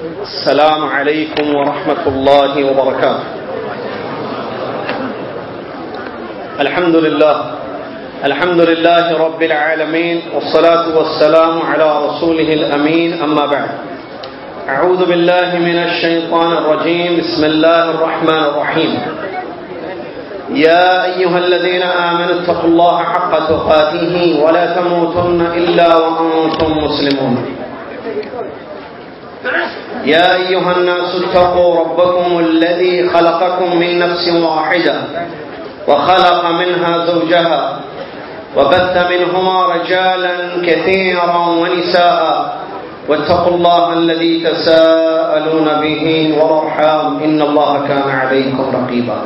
السلام عليكم ورحمة الله وبركاته. الحمد لله. الحمد لله رب العالمين والصلاة والسلام على رسوله الأمين، أما بعد. أعوذ بالله من الشيطان الرجيم. بسم الله الرحمن الرحيم. يا أيها الذين آمنوا اتقوا الله حق تقاته ولا تموتن إلا وأنتم مسلمون. يا أيها الناس اتقوا ربكم الذي خلقكم من نفس واحدة وخلق منها زوجها وبث منهما رجالا كثيرا ونساء واتقوا الله الذي تساءلون به والأرحام إن الله كان عليكم رقيبا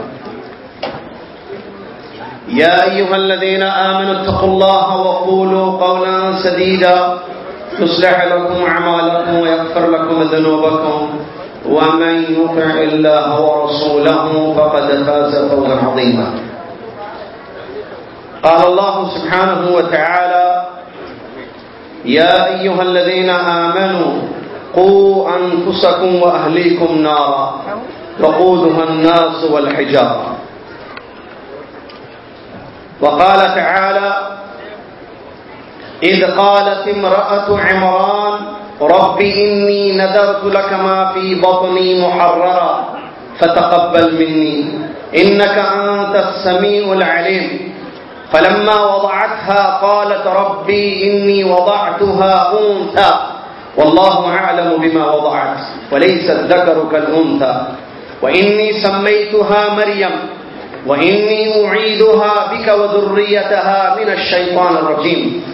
يا أيها الذين آمنوا اتقوا الله وقولوا قولا سديدا يصلح لكم أعمالكم ويغفر لكم ذنوبكم ومن يطع الله ورسوله فقد فاز فوزا عظيما. قال الله سبحانه وتعالى يا أيها الذين آمنوا قوا أنفسكم وأهليكم نارا وقودها الناس والحجارة. وقال تعالى إذ قالت امرأة عمران، رب إني نذرت لك ما في بطني محررا، فتقبل مني، إنك أنت السميع العليم. فلما وضعتها قالت ربي إني وضعتها أنثى، والله أعلم بما وضعت وليس الذكر كالأنثى وإني سميتها مريم، وإني أعيدها بك وذريتها من الشيطان الرجيم.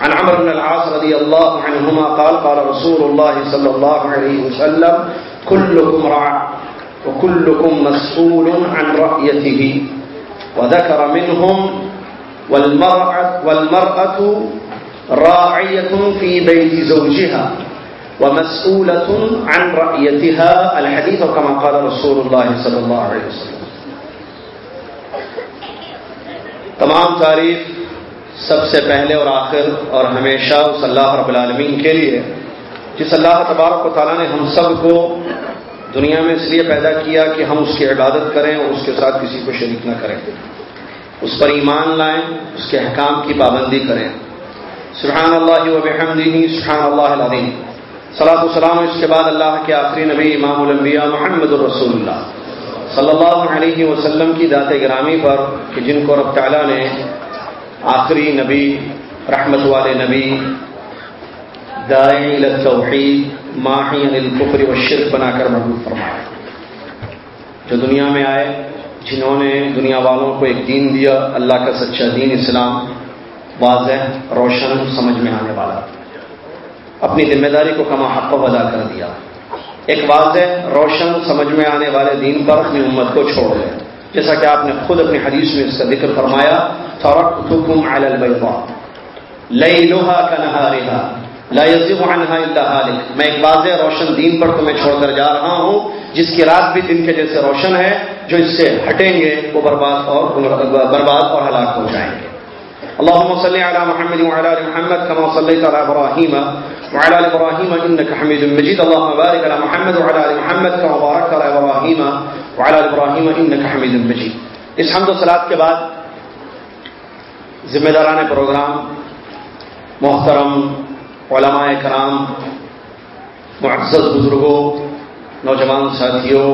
عن عمرو بن العاص رضي الله عنهما قال قال رسول الله صلى الله عليه وسلم كلكم راع وكلكم مسؤول عن رأيته وذكر منهم والمرأة, والمرأة راعية في بيت زوجها ومسؤولة عن رأيتها. الحديث كما قال رسول الله صلى الله عليه وسلم. تمام تعریف سب سے پہلے اور آخر اور ہمیشہ اس اللہ رب العالمین کے لیے، جس اللہ تبارک و تعالیٰ نے ہم سب کو دنیا میں اس لیے پیدا کیا کہ ہم اس کی عبادت کریں اور اس کے ساتھ کسی کو شریک نہ کریں۔ اس پر ایمان لائیں، اس کے احکام کی پابندی کریں۔ سبحان اللہ و بحمدہ سبحان اللہ العظیم صلاح السلام اس کے بعد اللہ کے آخری نبی امام الانبیاء محمد الرسول اللہ صلی اللہ علیہ وسلم کی ذات گرامی پر کہ جن کو رب تعالیٰ نے آخری نبی، رحمت والے نبی دائیں توحید ماہی الکفر و شرک بنا کر محبوب فرمایا۔ جو دنیا میں آئے، جنہوں نے دنیا والوں کو ایک دین دیا، اللہ کا سچا دین اسلام، واضح، روشن، سمجھ میں آنے والا۔ اپنی ذمہ داری کو کما حق ادا کر دیا۔ ایک واضح، روشن، سمجھ میں آنے والے دین پر اپنی امت کو چھوڑ دیں جیسا کہ آپ نے خود اپنی حدیث میں اس کا ذکر فرمایا، ترکتکم علی البیضاء لیلھا کنہارھا لا یزیغ عنہا الا ہالک میں ایک واضح روشن دین پر تمہیں چھوڑ کر جا رہا ہوں، جس کی رات بھی دن کے جیسے روشن ہے، جو اس سے ہٹیں گے، وہ برباد اور برباد اور ہلاک ہو جائیں گے۔ اللهم صل على محمد وعلى ال محمد كما صليت على ابراهيم وعلى ال ابراهيم انك حميد مجيد. اللهم بارك على محمد وعلى ال محمد كما باركت على ابراهيم وعلى ال ابراهيم انك حميد مجيد. اس حمد و صلات کے بعد ذمہ داران پروگرام محترم علماء کرام، معزز بزرگوں، نوجوان ساتھیوں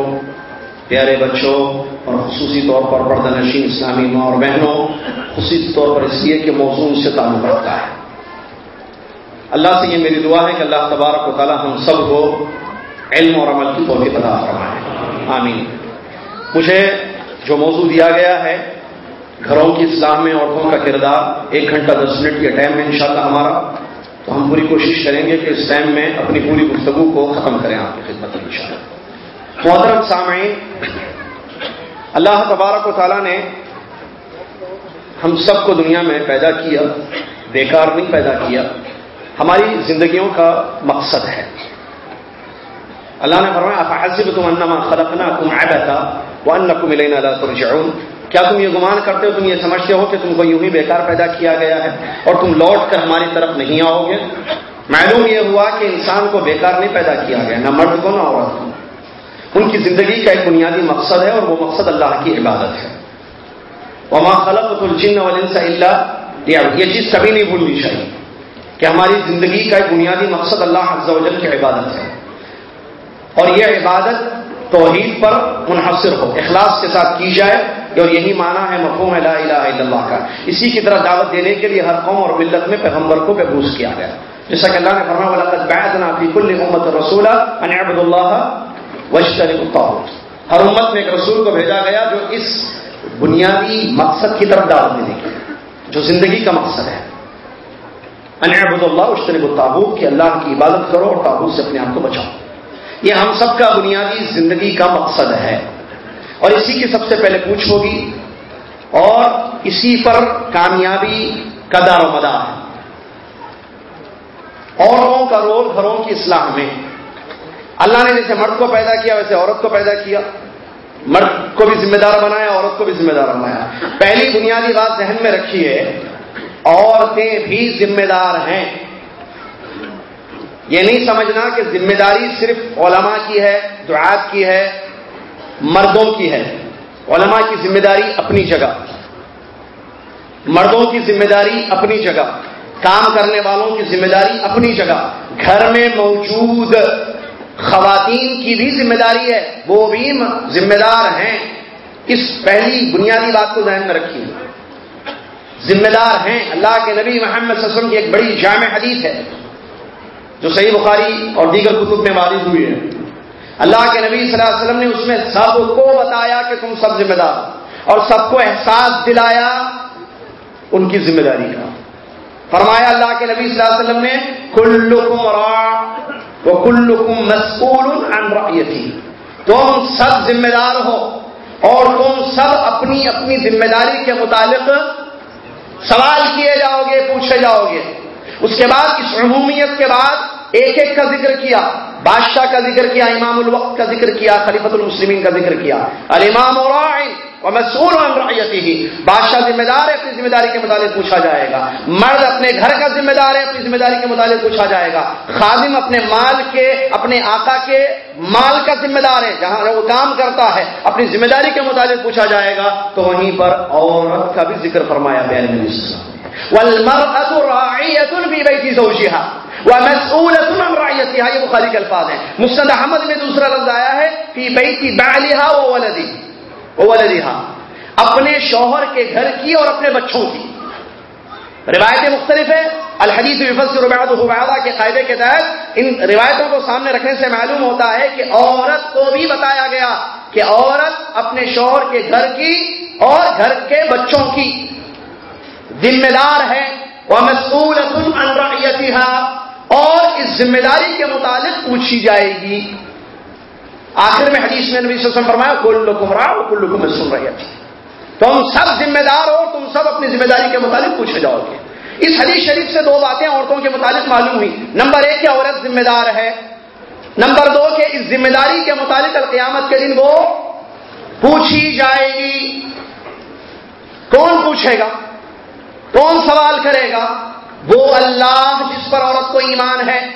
پیارے بچوں اور خصوصی طور پر پردہ نشین اسلامی ماں اور بہنوں، خصوصی طور پر اس لیے کہ موضوع سے تعلق رکھتا ہے۔ اللہ سے یہ میری دعا ہے کہ اللہ تبارک و تعالی ہم سب کو علم اور عمل کی توفیق عطا فرمائے۔ آمین۔ مجھے جو موضوع دیا گیا ہے، گھروں کی اصلاح میں عورتوں کا کردار، ایک گھنٹہ دس منٹ کے ٹائم میں انشاءاللہ ہمارا، تو ہم پوری کوشش کریں گے کہ اس ٹائم میں اپنی پوری گفتگو کو ختم کریں آپ کی خدمت میں انشاءاللہ۔ محترم سامعین، اللہ تبارک و تعالیٰ نے ہم سب کو دنیا میں پیدا کیا، بیکار نہیں پیدا کیا، ہماری زندگیوں کا مقصد ہے۔ اللہ نے فرمایا افحسب تم انما خلقناکم عبثا وانکم الینا لا ترجعون کیا تم یہ گمان کرتے ہو، تم یہ سمجھتے ہو کہ تم کو یوں ہی بیکار پیدا کیا گیا ہے اور تم لوٹ کر ہماری طرف نہیں آؤ گے؟ معلوم یہ ہوا کہ انسان کو بیکار نہیں پیدا کیا گیا، نہ مرد کو، نہ عورت کو۔ ان کی زندگی کا ایک بنیادی مقصد ہے اور وہ مقصد اللہ کی عبادت ہے۔ وما خلقت الجن والانس الا یہ چیز کبھی نہیں بھولنی چاہیے کہ ہماری زندگی کا ایک بنیادی مقصد اللہ عز و جل کی عبادت ہے۔ اور یہ عبادت توحید پر منحصر ہو، اخلاص کے ساتھ کی جائے۔ اور یہی معنی ہے، مفہوم لا الہ الا اللہ کا۔ اسی کی طرح دعوت دینے کے لیے ہر قوم اور ملت میں پیغمبر کو محبوس کیا گیا۔ جیسا کہ اللہ نے فرما والا امت رسولہ اللہ ہر امت میں ایک رسول کو بھیجا گیا جو اس بنیادی مقصد کی طرف دعوت دینے کی جو زندگی کا مقصد ہے۔ انعبد اللہ اشترب الطابوت کہ اللہ کی عبادت کرو اور تابوت سے اپنے آپ کو بچاؤ۔ یہ ہم سب کا بنیادی زندگی کا مقصد ہے۔ اور اسی کی سب سے پہلے پوچھ ہوگی، اور اسی پر کامیابی کا دار و مدار ہے۔ عورتوں کا رول گھروں کی اصلاح میں۔ اللہ نے جیسے مرد کو پیدا کیا، ویسے عورت کو پیدا کیا۔ مرد کو بھی ذمہ دار بنایا، عورت کو بھی ذمہ دار بنایا۔ پہلی بنیادی بات ذہن میں رکھیے عورتیں بھی ذمہ دار ہیں۔ یہ نہیں سمجھنا کہ ذمہ داری صرف علماء کی ہے، دعات کی ہے، مردوں کی ہے۔ علماء کی ذمہ داری اپنی جگہ۔ مردوں کی ذمہ داری اپنی جگہ۔ کام کرنے والوں کی ذمہ داری اپنی جگہ۔ گھر میں موجود خواتین کی بھی ذمہ داری ہے، وہ بھی ذمہ دار ہیں۔ اس پہلی بنیادی بات کو ذہن میں رکھیے۔ ذمہ دار ہیں۔ اللہ کے نبی محمد صلی اللہ علیہ وسلم کی ایک بڑی جامع حدیث ہے، جو صحیح بخاری اور دیگر کتب میں وارد ہوئی ہے۔ اللہ کے نبی صلی اللہ علیہ وسلم نے اس میں سب کو بتایا کہ تم سب ذمہ دار۔ اور سب کو احساس دلایا ان کی ذمہ داری کا۔ فرمایا اللہ کے نبی صلی اللہ علیہ وسلم نے، کلکم را وہ کلکم مسکول رعیتی تم سب ذمہ دار ہو اور تم سب اپنی اپنی ذمہ داری کے متعلق سوال کیے جاؤ گے پوچھے جاؤ گے اس کے بعد اس عمومیت کے بعد ایک ایک کا ذکر کیا، بادشاہ کا ذکر کیا، امام الوقت کا ذکر کیا خلیفت المسلمین کا ذکر کیا۔ المام اور مسور ہی بادشاہ ذمہ دار ہے، اپنی ذمہ داری کے متعلق پوچھا جائے گا۔ مرد اپنے گھر کا ذمہ دار ہے، اپنی ذمہ داری کے متعلق پوچھا جائے گا۔ خادم اپنے مال کے، اپنے آقا کے مال کا ذمہ دار ہے۔ جہاں وہ کام کرتا ہے، اپنی ذمہ داری کے متعلق پوچھا جائے گا۔ تو وہیں پر عورت کا بھی ذکر فرمایا گیا یہ بخاری کے الفاظ ہیں۔ مسند احمد میں دوسرا لفظ آیا ہے اپنے شوہر کے گھر کی اور اپنے بچوں کی۔ روایتیں مختلف ہیں۔ الحدیث الحدیثہ کے قاعدے کے تحت ان روایتوں کو سامنے رکھنے سے معلوم ہوتا ہے کہ عورت کو بھی بتایا گیا کہ عورت اپنے شوہر کے گھر کی اور گھر کے بچوں کی۔ ذمہ دار ہے۔ وہ مسول اور اس ذمہ داری کے متعلق پوچھی جائے گی۔ آخر میں حدیث میں نبی وسلم فرمایا کل کمرا کل کو میں سن رہی تھی تم سب ذمہ دار ہو، تم سب اپنی ذمہ داری کے متعلق پوچھے جاؤ گے۔ اس حدیث شریف سے دو باتیں عورتوں کے متعلق معلوم ہوئی۔ نمبر ایک کہ عورت ذمہ دار ہے؟ نمبر دو، کہ اس ذمہ داری کے متعلق القیامت کے دن وہ پوچھی جائے گی۔ کون پوچھے گا؟ کون سوال کرے گا؟ وہ اللہ جس پر عورت کو ایمان ہے،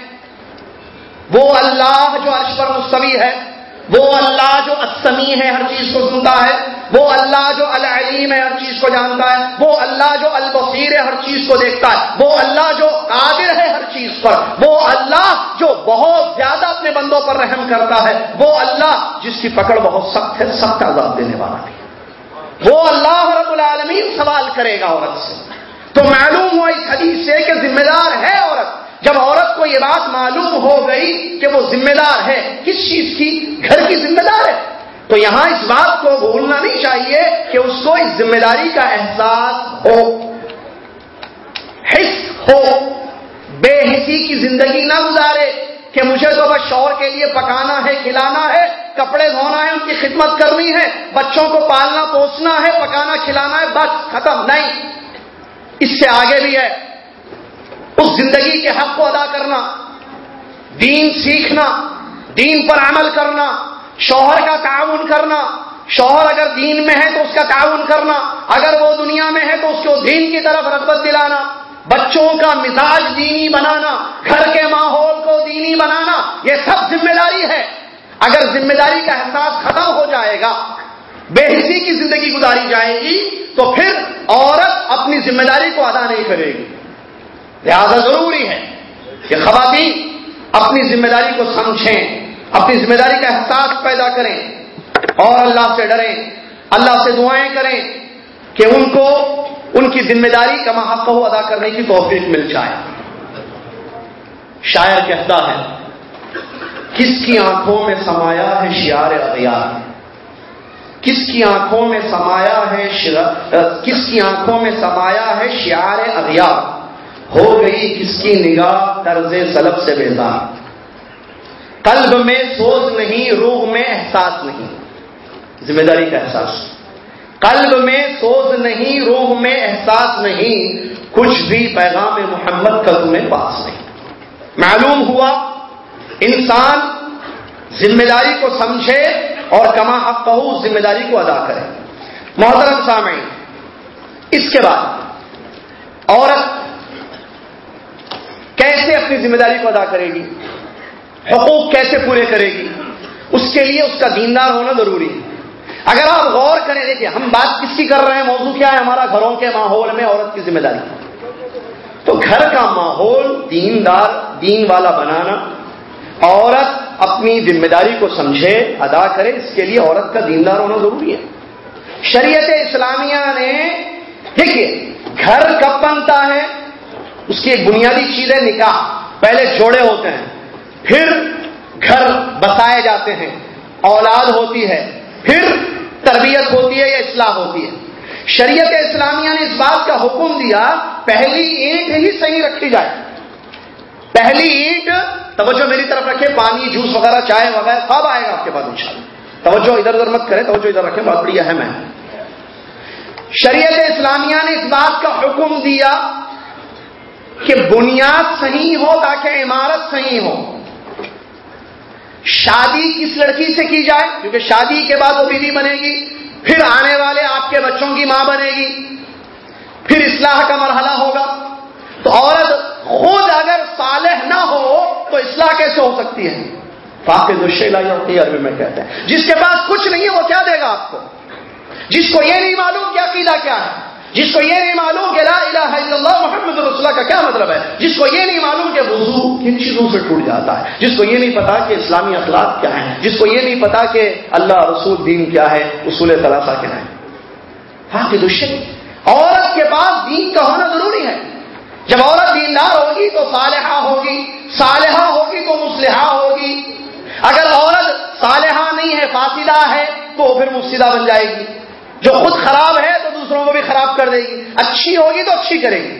وہ اللہ جو عرش پر مستوی ہے۔ وہ اللہ جو اسمی ہے ہر چیز کو سنتا ہے، وہ اللہ جو العلیم ہے ہر چیز کو جانتا ہے، وہ اللہ جو البصیر ہے ہر چیز کو دیکھتا ہے، وہ اللہ جو قادر ہے ہر چیز پر، وہ اللہ جو بہت زیادہ اپنے بندوں پر رحم کرتا ہے، وہ اللہ جس کی پکڑ بہت سخت ہے، سخت عذاب دینے والا بھی وہ اللہ رب العالمین سوال کرے گا عورت سے۔ تو معلوم ہوا اس حدیث سے کہ ذمہ دار ہے عورت۔ جب عورت کو یہ بات معلوم ہو گئی کہ وہ ذمہ دار ہے، کس چیز کی؟ گھر کی ذمہ دار ہے۔ تو یہاں اس بات کو بھولنا نہیں چاہیے کہ اس کو اس ذمہ داری کا احساس ہو۔ حص ہو۔ بے حسی کی زندگی نہ گزارے کہ مجھے تو بس شور کے لیے پکانا ہے، کھلانا ہے، کپڑے دھونا ہے، ان کی خدمت کرنی ہے، بچوں کو پالنا، پوسنا ہے، پکانا، کھلانا ہے، بس ختم، نہیں۔ اس سے آگے بھی ہے۔ اس زندگی کے حق کو ادا کرنا، دین سیکھنا، دین پر عمل کرنا، شوہر کا تعاون کرنا۔ شوہر اگر دین میں ہے تو اس کا تعاون کرنا، اگر وہ دنیا میں ہے تو اس کو دین کی طرف رغبت دلانا۔ بچوں کا مزاج دینی بنانا، گھر کے ماحول کو دینی بنانا، یہ سب ذمہ داری ہے۔ اگر ذمہ داری کا احساس ختم ہو جائے گا، بے حسی کی زندگی گزاری جائے گی، تو پھر عورت اپنی ذمہ داری کو ادا نہیں کرے گی۔ لہذا ضروری ہے کہ خواتین اپنی ذمہ داری کو سمجھیں، اپنی ذمہ داری کا احساس پیدا کریں اور اللہ سے ڈریں، اللہ سے دعائیں کریں کہ ان کو ان کی ذمہ داری کا محق ہو ادا کرنے کی توفیق مل جائے۔ شاعر کہتا ہے، کس کی آنکھوں میں سمایا ہے شیار اغیار؟ کس کی آنکھوں میں سمایا ہے کس کی آنکھوں میں سمایا ہے شیار اغیار؟ ہو گئی کس کی نگاہ طرز سلب سے بیدار قلب میں سوز نہیں، روح میں احساس نہیں۔ ذمہ داری کا احساس۔ قلب میں سوز نہیں، روح میں احساس نہیں۔ کچھ بھی پیغام محمد کا تمہیں پاس نہیں۔ معلوم ہوا، انسان ذمہ داری کو سمجھے اور کما حق کہو ذمہ داری کو ادا کرے۔ محترم سامعین، اس کے بعد، عورت کیسے اپنی ذمہ داری کو ادا کرے گی؟ حقوق کیسے پورے کرے گی؟ اس کے لیے اس کا دیندار ہونا ضروری ہے۔ اگر آپ غور کریں دیکھیے ہم بات کس کی کر رہے ہیں؟ موضوع کیا ہے؟ ہمارا گھروں کے ماحول میں عورت کی ذمہ داری۔ تو گھر کا ماحول دیندار، دین والا بنانا، عورت اپنی ذمہ داری کو سمجھے، ادا کرے، اس کے لیے عورت کا دیندار ہونا ضروری ہے۔ شریعت اسلامیہ نے، دیکھیے، گھر کب بنتا ہے؟ اس کی ایک بنیادی چیز ہے نکاح، پہلے جوڑے ہوتے ہیں، پھر گھر بسائے جاتے ہیں، اولاد ہوتی ہے، پھر تربیت ہوتی ہے یا اصلاح ہوتی ہے۔ شریعت اسلامیہ نے اس بات کا حکم دیا، پہلی اینٹ ہی صحیح رکھی جائے۔ پہلی اینٹ، توجہ میری طرف رکھے پانی، جوس وغیرہ، چائے وغیرہ کب آئے گا آپ کے پاس ان توجہ ادھر ادھر مت کرے توجہ ادھر رکھے بہت بڑی اہم ہے۔ شریعت اسلامیہ نے اس بات کا حکم دیا کہ بنیاد صحیح ہو تاکہ عمارت صحیح ہو۔ شادی کس لڑکی سے کی جائے؟ کیونکہ شادی کے بعد وہ بیوی بنے گی، پھر آنے والے آپ کے بچوں کی ماں بنے گی، پھر اصلاح کا مرحلہ ہوگا۔ تو عورت خود اگر صالح نہ ہو تو اصلاح کیسے ہو سکتی ہے؟ فاقی دشیلا ہوتی ہے عربی میں کہتے ہیں۔ جس کے پاس کچھ نہیں ہے، وہ کیا دے گا آپ کو؟ جس کو یہ نہیں معلوم کہ عقیدہ کیا ہے۔ جس کو یہ نہیں معلوم کہ لا الہ الا اللہ محمد رسول کا کیا مطلب ہے؟ جس کو یہ نہیں معلوم کہ وضو کن چیزوں سے ٹوٹ جاتا ہے؟ جس کو یہ نہیں پتا کہ اسلامی اخلاق کیا ہے جس کو یہ نہیں پتا کہ اللہ رسول دین کیا ہے؟ اصول ثلاثہ کیا ہاں، ہے ہاں کہ دشن عورت کے پاس دین کا ہونا ضروری ہے۔ جب عورت دیندار ہوگی تو صالحہ ہوگی صالحہ ہوگی تو مسلحہ ہوگی۔ اگر عورت صالحہ نہیں ہے فاصلہ ہے، تو پھر مفسدہ بن جائے گی۔ جو خود خراب ہے دوسروں کو بھی خراب کر دے گی۔ اچھی ہوگی تو اچھی کرے گی۔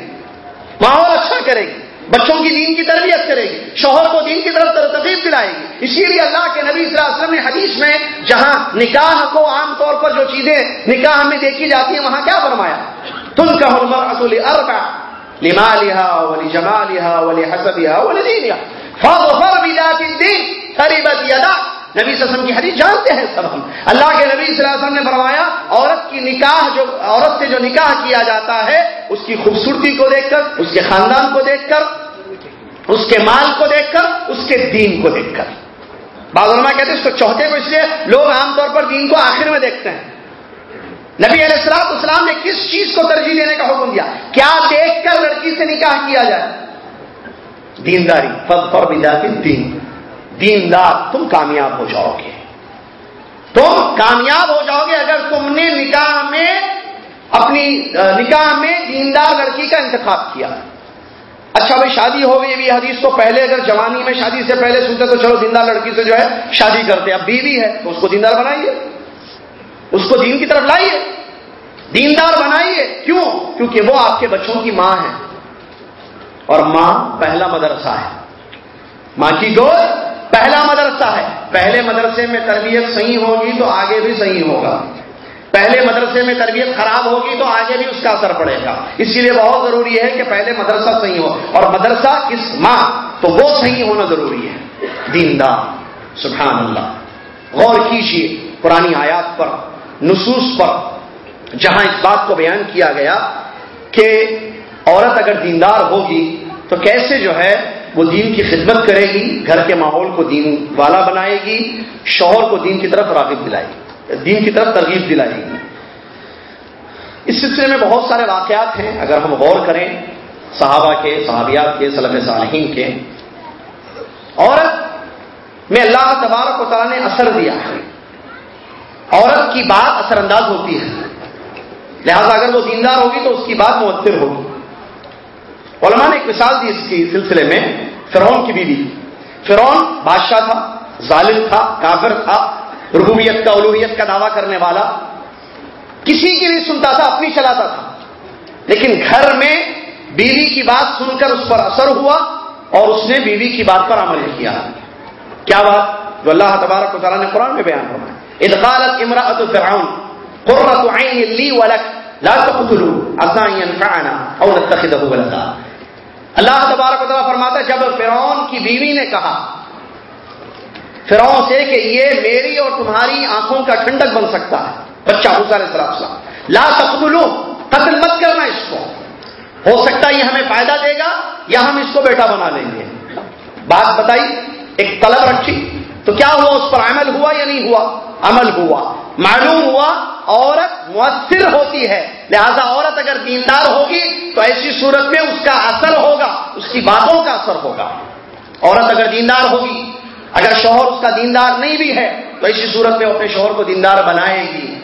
ماحول اچھا کرے گی۔ بچوں کی دین کی تربیت کرے گی۔ شوہر کو دین کی طرف ترتیب دلائے گی۔ اسی لیے اللہ کے نبی صلی اللہ علیہ وسلم نے حدیث میں جہاں نکاح کو عام طور پر جو چیزیں نکاح میں دیکھی جاتی ہیں، وہاں کیا فرمایا؟ تم کا حرمت اصول اربا لما لہا ولی جما لہا ولی حسب نبی صلی اللہ علیہ وسلم کی حدیث جانتے ہیں سب ہم۔ اللہ کے نبی صلی اللہ علیہ وسلم نے فرمایا، عورت کی نکاح جو، عورت سے جو نکاح کیا جاتا ہے، اس کی خوبصورتی کو دیکھ کر، اس کے خاندان کو دیکھ کر، اس کے مال کو دیکھ کر، اس کے دین کو دیکھ کر۔ بعض علماء کہتے ہیں اس کو چوتھے کو اس لیے لوگ عام طور پر دین کو آخر میں دیکھتے ہیں۔ نبی علیہ السلام، اسلام نے کس چیز کو ترجیح دینے کا حکم دیا؟ کیا دیکھ کر لڑکی سے نکاح کیا جائے؟ دینداری فض پر دین۔ دیندار، تم کامیاب ہو جاؤ گے۔ تم کامیاب ہو جاؤ گے اگر تم نے نکاح میں، اپنی نکاح میں دیندار لڑکی کا انتخاب کیا۔ اچھا بھائی، شادی ہو گئی ابھی حدیث تو پہلے، اگر جوانی میں شادی سے پہلے سنتے تو چلو دیندار لڑکی سے جو ہے شادی کرتے اب بیوی ہے، تو اس کو دیندار بنائیے۔ اس کو دین کی طرف لائیے۔ دیندار بنائیے۔ کیوں؟ کیونکہ وہ آپ کے بچوں کی ماں ہے۔ اور ماں پہلا مدرسہ ہے۔ ماں کی گود پہلا مدرسہ ہے۔ پہلے مدرسے میں تربیت صحیح ہوگی تو آگے بھی صحیح ہوگا۔ پہلے مدرسے میں تربیت خراب ہوگی تو آگے بھی اس کا اثر پڑے گا۔ اسی لیے بہت ضروری ہے کہ پہلے مدرسہ صحیح ہو۔ اور مدرسہ کس ماں تو وہ صحیح ہونا ضروری ہے۔ دیندار سبحان اللہ غور کیجیے پرانی آیات پر، نصوص پر۔ جہاں اس بات کو بیان کیا گیا کہ عورت اگر دیندار ہوگی تو کیسے جو ہے وہ دین کی خدمت کرے گی، گھر کے ماحول کو دین والا بنائے گی، شوہر کو دین کی طرف راغب دلائے گی، دین کی طرف ترغیب دلائے گی۔ اس سلسلے میں بہت سارے واقعات ہیں، اگر ہم غور کریں صحابہ کے، صحابیات کے صلب صالحین کے۔ عورت میں اللہ تبارک و تعالیٰ نے اثر دیا ہے۔ عورت کی بات اثر انداز ہوتی ہے۔ لہذا اگر وہ دیندار ہوگی تو اس کی بات مؤثر ہوگی۔ علماء نے ایک مثال دی اس کی سلسلے میں، فرعون کی بیوی۔ فرعون بادشاہ تھا، ظالم تھا، کافر تھا رحومیت کا الوحیت کا دعویٰ کرنے والا۔ کسی کی نہیں سنتا تھا، اپنی چلاتا تھا۔ لیکن گھر میں بیوی کی بات سن کر اس پر اثر ہوا اور اس نے بیوی کی بات پر عمل کیا۔ کیا بات؟ جو اللہ تبارک و تعالیٰ نے قرآن میں بیان فرمایا۔ ادقالت امراۃ فرعون قرۃ عین لی ولک لا تقتلوا عسى ان ينفعنا او نتخذه ولدا۔ اللہ تبارک و تعالیٰ فرماتا ہے، جب فرعون کی بیوی نے کہا، فرعون سے کہ یہ میری اور تمہاری آنکھوں کا ٹھنڈک بن سکتا ہے۔ بچہ حسین علیہ السلام لا تقتلو قتل مت کرنا اس کو۔ ہو سکتا ہے یہ ہمیں فائدہ دے گا یا ہم اس کو بیٹا بنا لیں گے۔ بات بتائی، ایک طلب رکھی۔ تو کیا ہوا اس پر عمل ہوا یا نہیں ہوا؟ عمل ہوا۔ معلوم ہوا عورت مؤثر ہوتی ہے۔ لہذا عورت اگر دیندار ہوگی تو ایسی صورت میں اس کا اثر ہوگا، اس کی باتوں کا اثر ہوگا۔ عورت اگر دیندار ہوگی، اگر شوہر اس کا دیندار نہیں بھی ہے، تو ایسی صورت میں اپنے شوہر کو دیندار بنائے گی۔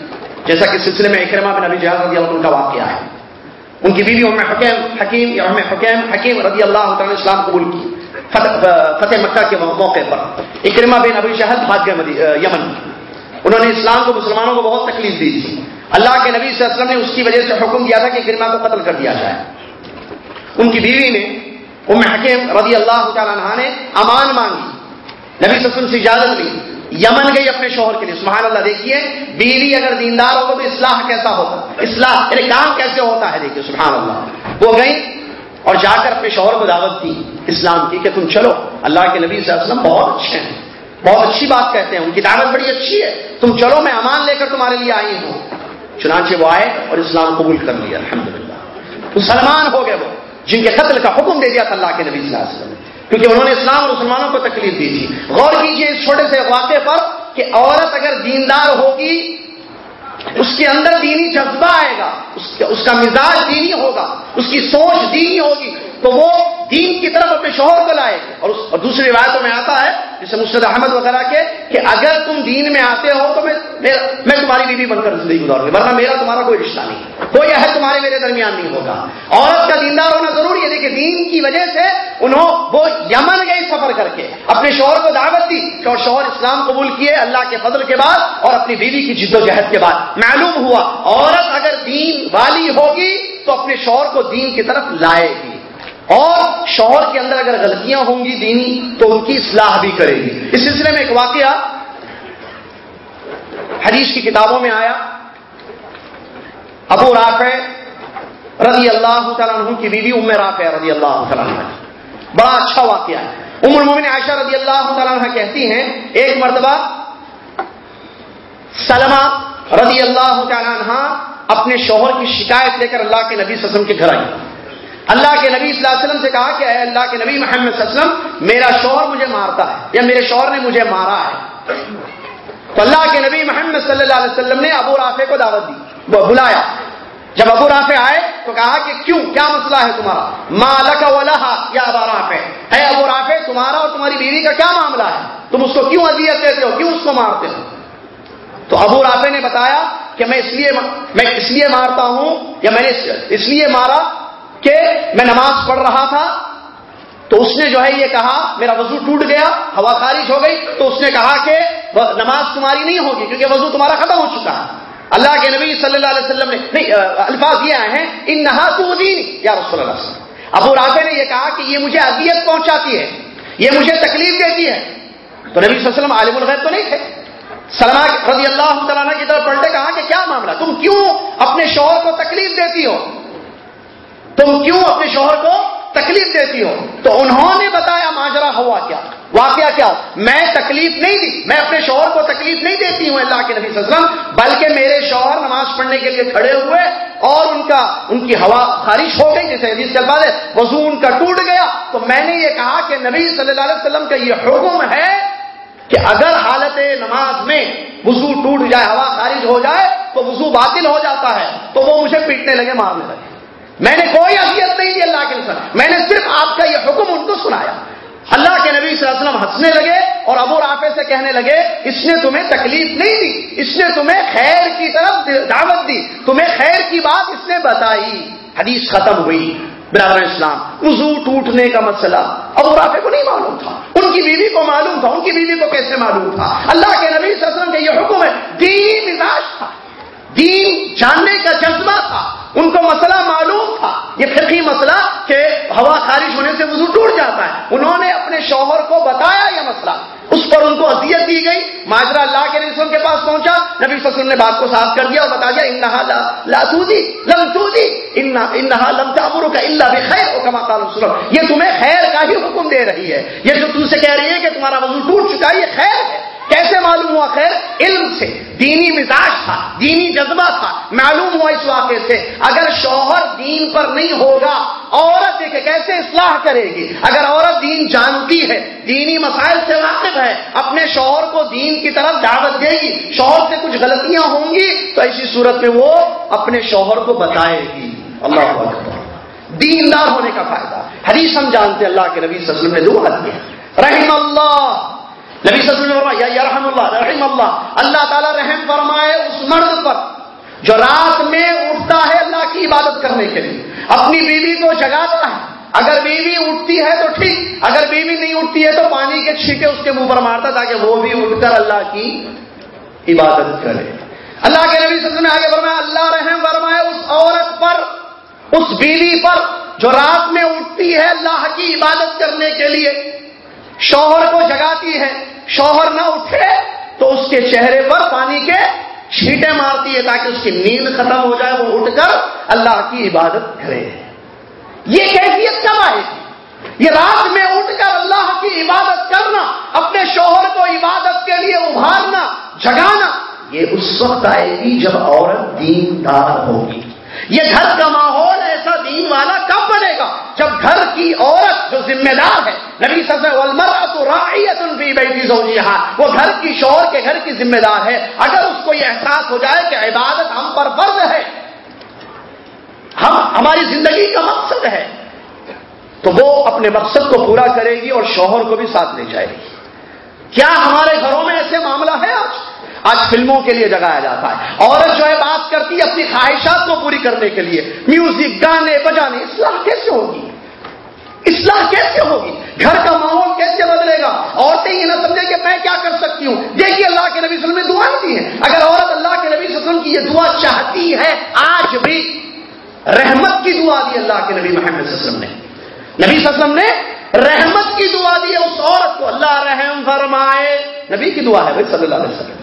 جیسا کہ سلسلے میں اکرما بن نبی جہاز رضی اللہ کا واقعہ ہے۔ ان کی بیوی ام حکیم حکیم یا ام حکیم حکیم رضی اللہ تعالی اسلام قبول کی فتح مکہ کے موقع پر اکرما بن ابی شہد بھاگ گئے یمن انہوں نے اسلام کو مسلمانوں کو بہت تکلیف دی تھی اللہ کے نبی صلی اللہ علیہ وسلم نے اس کی وجہ سے حکم دیا تھا کہ کرما کو قتل کر دیا جائے ان کی بیوی نے ام حکیم رضی اللہ تعالیٰ عنہ نے امان مانگی نبی صلی اللہ علیہ وسلم سے اجازت لی یمن گئی اپنے شوہر کے لیے۔ سبحان اللہ، دیکھیے، بیوی اگر دیندار ہوگا تو اصلاح کیسا ہوتا؟ اصلاح یعنی کام کیسے ہوتا ہے؟ دیکھیے، سبحان اللہ۔ وہ گئی اور جا کر اپنے شوہر کو دعوت دی، اسلام کی، کہ تم چلو۔ اللہ کے نبی صلی اللہ علیہ وسلم بہت اچھے ہیں۔ بہت اچھی بات کہتے ہیں۔ ان کی دعوت بڑی اچھی ہے۔ تم چلو، میں امان لے کر تمہارے لیے آئی ہوں۔ چنانچہ وہ آئے اور اسلام قبول کر لیا الحمد مسلمان ہو گئے وہ، جن کے قتل کا حکم دے دیا تھا اللہ کے نبی صلی اللہ علیہ وسلم۔ کیونکہ انہوں نے اسلام اور مسلمانوں کو تکلیف دی تھی۔ غور کیجیے اس چھوٹے سے واقعے پر کہ عورت اگر دیندار ہوگی اس کے اندر دینی جذبہ آئے گا اس کا مزاج دینی ہوگا اس کی سوچ دینی ہوگی تو وہ دین کی طرف اپنے شوہر کو لائے اور, اور دوسری روایتوں میں آتا ہے جسے مسرد احمد وغیرہ کے کہ اگر تم دین میں آتے ہو تو میں میں تمہاری بیوی بن کر زندگی گزاروں گی، ورنہ میرا تمہارا کوئی رشتہ نہیں کوئی عہد تمہارے میرے درمیان نہیں ہوگا۔ عورت کا دیندار ہونا ضروری ہے، لیکن دین کی وجہ سے انہوں وہ یمن گئے سفر کر کے۔ اپنے شوہر کو دعوت دی کہ اور شوہر اسلام قبول کیے اللہ کے فضل کے بعد اور اپنی بیوی کی جد و جہد کے بعد۔ معلوم ہوا، عورت اگر دین والی ہوگی تو اپنے شوہر کو دین کی طرف لائے گی۔ اور شوہر کے اندر اگر غلطیاں ہوں گی دینی تو ان کی اصلاح بھی کرے گی۔ اس سلسلے میں ایک واقعہ حدیث کی کتابوں میں آیا۔ ابو رافع رضی اللہ تعالیٰ عنہ کی بیوی ام رافع رضی اللہ تعالیٰ عنہ بڑا اچھا واقعہ ہے۔ ام المومن عائشہ رضی اللہ تعالیٰ عنہ کہتی ہیں، ایک مرتبہ سلمہ رضی اللہ تعالیٰ عنہ اپنے شوہر کی شکایت لے کر اللہ کے نبی وسلم کے گھر آئی۔ اللہ کے نبی صلی اللہ علیہ وسلم سے کہا کہ اے اللہ کے نبی محمد صلی اللہ علیہ وسلم، میرا شوہر مجھے مارتا ہے، یا میرے شوہر نے مجھے مارا ہے۔ تو اللہ کے نبی محمد صلی اللہ علیہ وسلم نے ابو رافع کو دعوت دی، وہ بلایا۔ جب ابو رافع آئے تو کہا کہ کیوں، کیا مسئلہ ہے تمہارا؟ مالک ولہا یا ابو رافع؟ ہے ابو رافع، تمہارا اور تمہاری بیوی کا کیا معاملہ ہے؟ تم اس کو کیوں اذیت دیتے ہو؟ کیوں اس کو مارتے ہو؟ تو ابو رافع نے بتایا کہ میں اس لیے، میں اس لیے مارتا ہوں، یا میں نے اس لیے مارا کہ میں نماز پڑھ رہا تھا، تو اس نے جو ہے یہ کہا، میرا وضو ٹوٹ گیا، ہوا خارج ہو گئی، تو اس نے کہا کہ نماز تمہاری نہیں ہوگی، کیونکہ وضو تمہارا ختم ہو چکا ہے۔ اللہ کے نبی صلی اللہ علیہ وسلم نے، نہیں الفاظ یہ آئے ہیں ان نہا تو یا رسول اللہ ابو رافع نے یہ کہا کہ یہ مجھے اذیت پہنچاتی ہے، یہ مجھے تکلیف دیتی ہے۔ تو نبی صلی اللہ علیہ وسلم عالم الغیب تو نہیں تھے۔ سلما رضی اللہ تعالیٰ کی طرف پلٹے کہا کہ کیا معاملہ، تم کیوں اپنے شوہر کو تکلیف دیتی ہو؟ تم کیوں اپنے شوہر کو تکلیف دیتی ہو؟ تو انہوں نے بتایا ماجرا ہوا کیا۔ واقعہ کیا؟ میں تکلیف نہیں دی، میں اپنے شوہر کو تکلیف نہیں دیتی ہوں اللہ کے نبی صلی اللہ علیہ وسلم، بلکہ میرے شوہر نماز پڑھنے کے لیے کھڑے ہوئے اور ان کا، ان کی ہوا خارش ہو گئی، جیسے حدیث کے بعد وضو ان کا ٹوٹ گیا۔ تو میں نے یہ کہا کہ نبی صلی اللہ علیہ وسلم کا یہ حکم ہے کہ اگر حالت نماز میں وضو ٹوٹ جائے، ہوا خارج ہو جائے، تو وضو باطل ہو جاتا ہے، تو وہ مجھے پیٹنے لگے، مارنے لگے۔ میں نے کوئی اذیت نہیں دی اللہ کے ساتھ میں نے صرف آپ کا یہ حکم ان کو سنایا. اللہ کے نبی صلی اللہ علیہ وسلم ہنسنے لگے اور ابو رافے سے کہنے لگے، اس نے تمہیں تکلیف نہیں دی، اس نے تمہیں خیر کی طرف دعوت دی، تمہیں خیر کی بات اس نے بتائی۔ حدیث ختم ہوئی برادر اسلام، وضو ٹوٹنے کا مسئلہ۔ ابو رافے کو نہیں معلوم تھا، ان کی بیوی کو معلوم تھا، ان کی بیوی کو کیسے معلوم تھا؟ اللہ کے نبی صلی اللہ علیہ وسلم کا یہ حکم ہے، دین مزاج تھا۔ دین جاننے کا جذبہ تھا۔ ان کو مسئلہ معلوم تھا۔ یہ فقی مسئلہ کہ ہوا خارج ہونے سے وضو ٹوٹ جاتا ہے۔ انہوں نے اپنے شوہر کو بتایا یہ مسئلہ۔ اس پر ان کو اذیت دی گئی۔ ماجرا اللہ کے رسول کے پاس پہنچا۔ نبی وسلم نے بات کو صاف کر دیا اور بتا دیا، انہا لا تودی، لم تودی، انہا لم تعمرو کا اللہ بھی خیر ہو کما قال یہ تمہیں خیر کا ہی حکم دے رہی ہے۔ یہ جو تم سے کہہ رہی ہے کہ تمہارا وضو ٹوٹ چکا ہے، یہ خیر ہے۔ کیسے معلوم ہوا؟ خیر، علم سے، دینی مزاج تھا، دینی جذبہ تھا، معلوم ہوا اس واقعے سے۔ اگر شوہر دین پر نہیں ہوگا، عورت دیکھے کیسے اصلاح کرے گی؟ اگر عورت دین جانتی ہے، دینی مسائل سے واقف ہے، اپنے شوہر کو دین کی طرف دعوت دے گی، شوہر سے کچھ غلطیاں ہوں گی، تو ایسی صورت میں وہ اپنے شوہر کو بتائے گی۔ اللہ اکبر۔ دیندار ہونے کا فائدہ۔ حدیث ہم جانتے اللہ کے نبی صلی اللہ علیہ وسلم نے دعا دیا رحم اللہ۔ نبی صلی اللہ علیہ وسلم یا رحم اللہ رحم اللہ اللہ تعالیٰ رحم فرمائے اس مرد پر جو رات میں اٹھتا ہے اللہ کی عبادت کرنے کے لیے۔ اپنی بیوی کو جگاتا ہے۔ اگر بیوی اٹھتی ہے تو ٹھیک، اگر بیوی نہیں اٹھتی ہے تو پانی کے چھینکے اس کے منہ پر مارتا تاکہ وہ بھی اٹھ کر اللہ کی عبادت کرے۔ اللہ کے نبی صلی اللہ علیہ وسلم نے آگے فرمایا، اللہ رحم فرمائے اس عورت پر، اس بیوی پر جو رات میں اٹھتی ہے اللہ کی عبادت کرنے کے لیے۔ شوہر کو جگاتی ہے، شوہر نہ اٹھے تو اس کے چہرے پر پانی کے چھیٹے مارتی ہے تاکہ اس کی نیند ختم ہو جائے، وہ اٹھ کر اللہ کی عبادت کرے۔ یہ کیفیت کب آئے گی؟ یہ رات میں اٹھ کر اللہ کی عبادت کرنا، اپنے شوہر کو عبادت کے لیے ابھارنا، جگانا، یہ اس وقت آئے گی جب عورت دیندار ہوگی۔ یہ گھر کا ماحول ایسا دین والا کب جب گھر کی عورت جو ذمہ دار ہے، نبی وہ گھر کی شوہر کے گھر کی ذمہ دار ہے۔ اگر اس کو یہ احساس ہو جائے کہ عبادت ہم پر فرض ہے، ہم، ہماری زندگی کا مقصد ہے، تو وہ اپنے مقصد کو پورا کرے گی اور شوہر کو بھی ساتھ لے جائے گی۔ کیا ہمارے گھروں میں ایسے معاملہ ہے آج؟ آج فلموں کے لیے جگایا جاتا ہے۔ عورت جو ہے بات کرتی ہے اپنی خواہشات کو پوری کرنے کے لیے۔ میوزک، گانے، بجانے، اصلاح کیسے ہوگی؟ اصلاح کیسے ہوگی؟ گھر کا ماحول کیسے بدلے گا؟ عورتیں یہ نہ سمجھے کہ میں کیا کر سکتی ہوں۔ دیکھیے اللہ کے نبی وسلم نے دعائیں دی ہیں اگر عورت اللہ کے نبی وسلم کی یہ دعا چاہتی ہے، آج بھی رحمت کی دعا دی اللہ کے نبی محمد وسلم نے۔ نبی وسلم نے رحمت کی دعا دی ہے، اس عورت کو اللہ رحم فرمائے۔ نبی کی دعا ہے بھائی صلی اللہ علیہ وسلم۔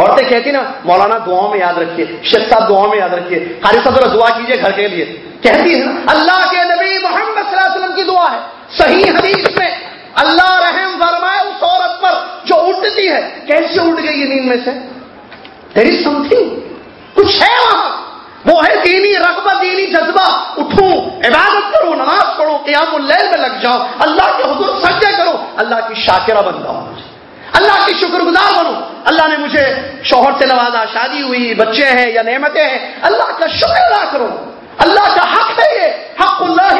عورتیں کہتی نا، مولانا دعاؤں میں یاد رکھیے شیخ صاحب دعاؤں میں یاد رکھیے، قاری صاحب ذرا دعا کیجیے گھر کے لیے۔ کہتی ہے اللہ کے نبی محمد صلی اللہ علیہ وسلم کی دعا ہے۔ صحیح حدیث میں اللہ رحم فرمائے اس عورت پر جو اٹھتی ہے۔ کیسے اٹھ گئی نیند میں سے؟ دیر از سم تھنگ کچھ ہے وہاں۔ وہ ہے دینی رقبہ دینی جذبہ۔ اٹھوں عبادت کرو، نماز پڑھو، قیام اللیل میں لگ جاؤ۔ اللہ کے حضور سجدے کرو۔ اللہ کی شاکرہ بن جاؤ۔ اللہ کی شکر گزار بنو۔ اللہ نے مجھے شوہر سے نوازا، شادی ہوئی، بچے ہیں یا نعمتیں ہیں، اللہ کا شکر ادا کرو۔ اللہ کا حق ہے یہ۔ حق اللہ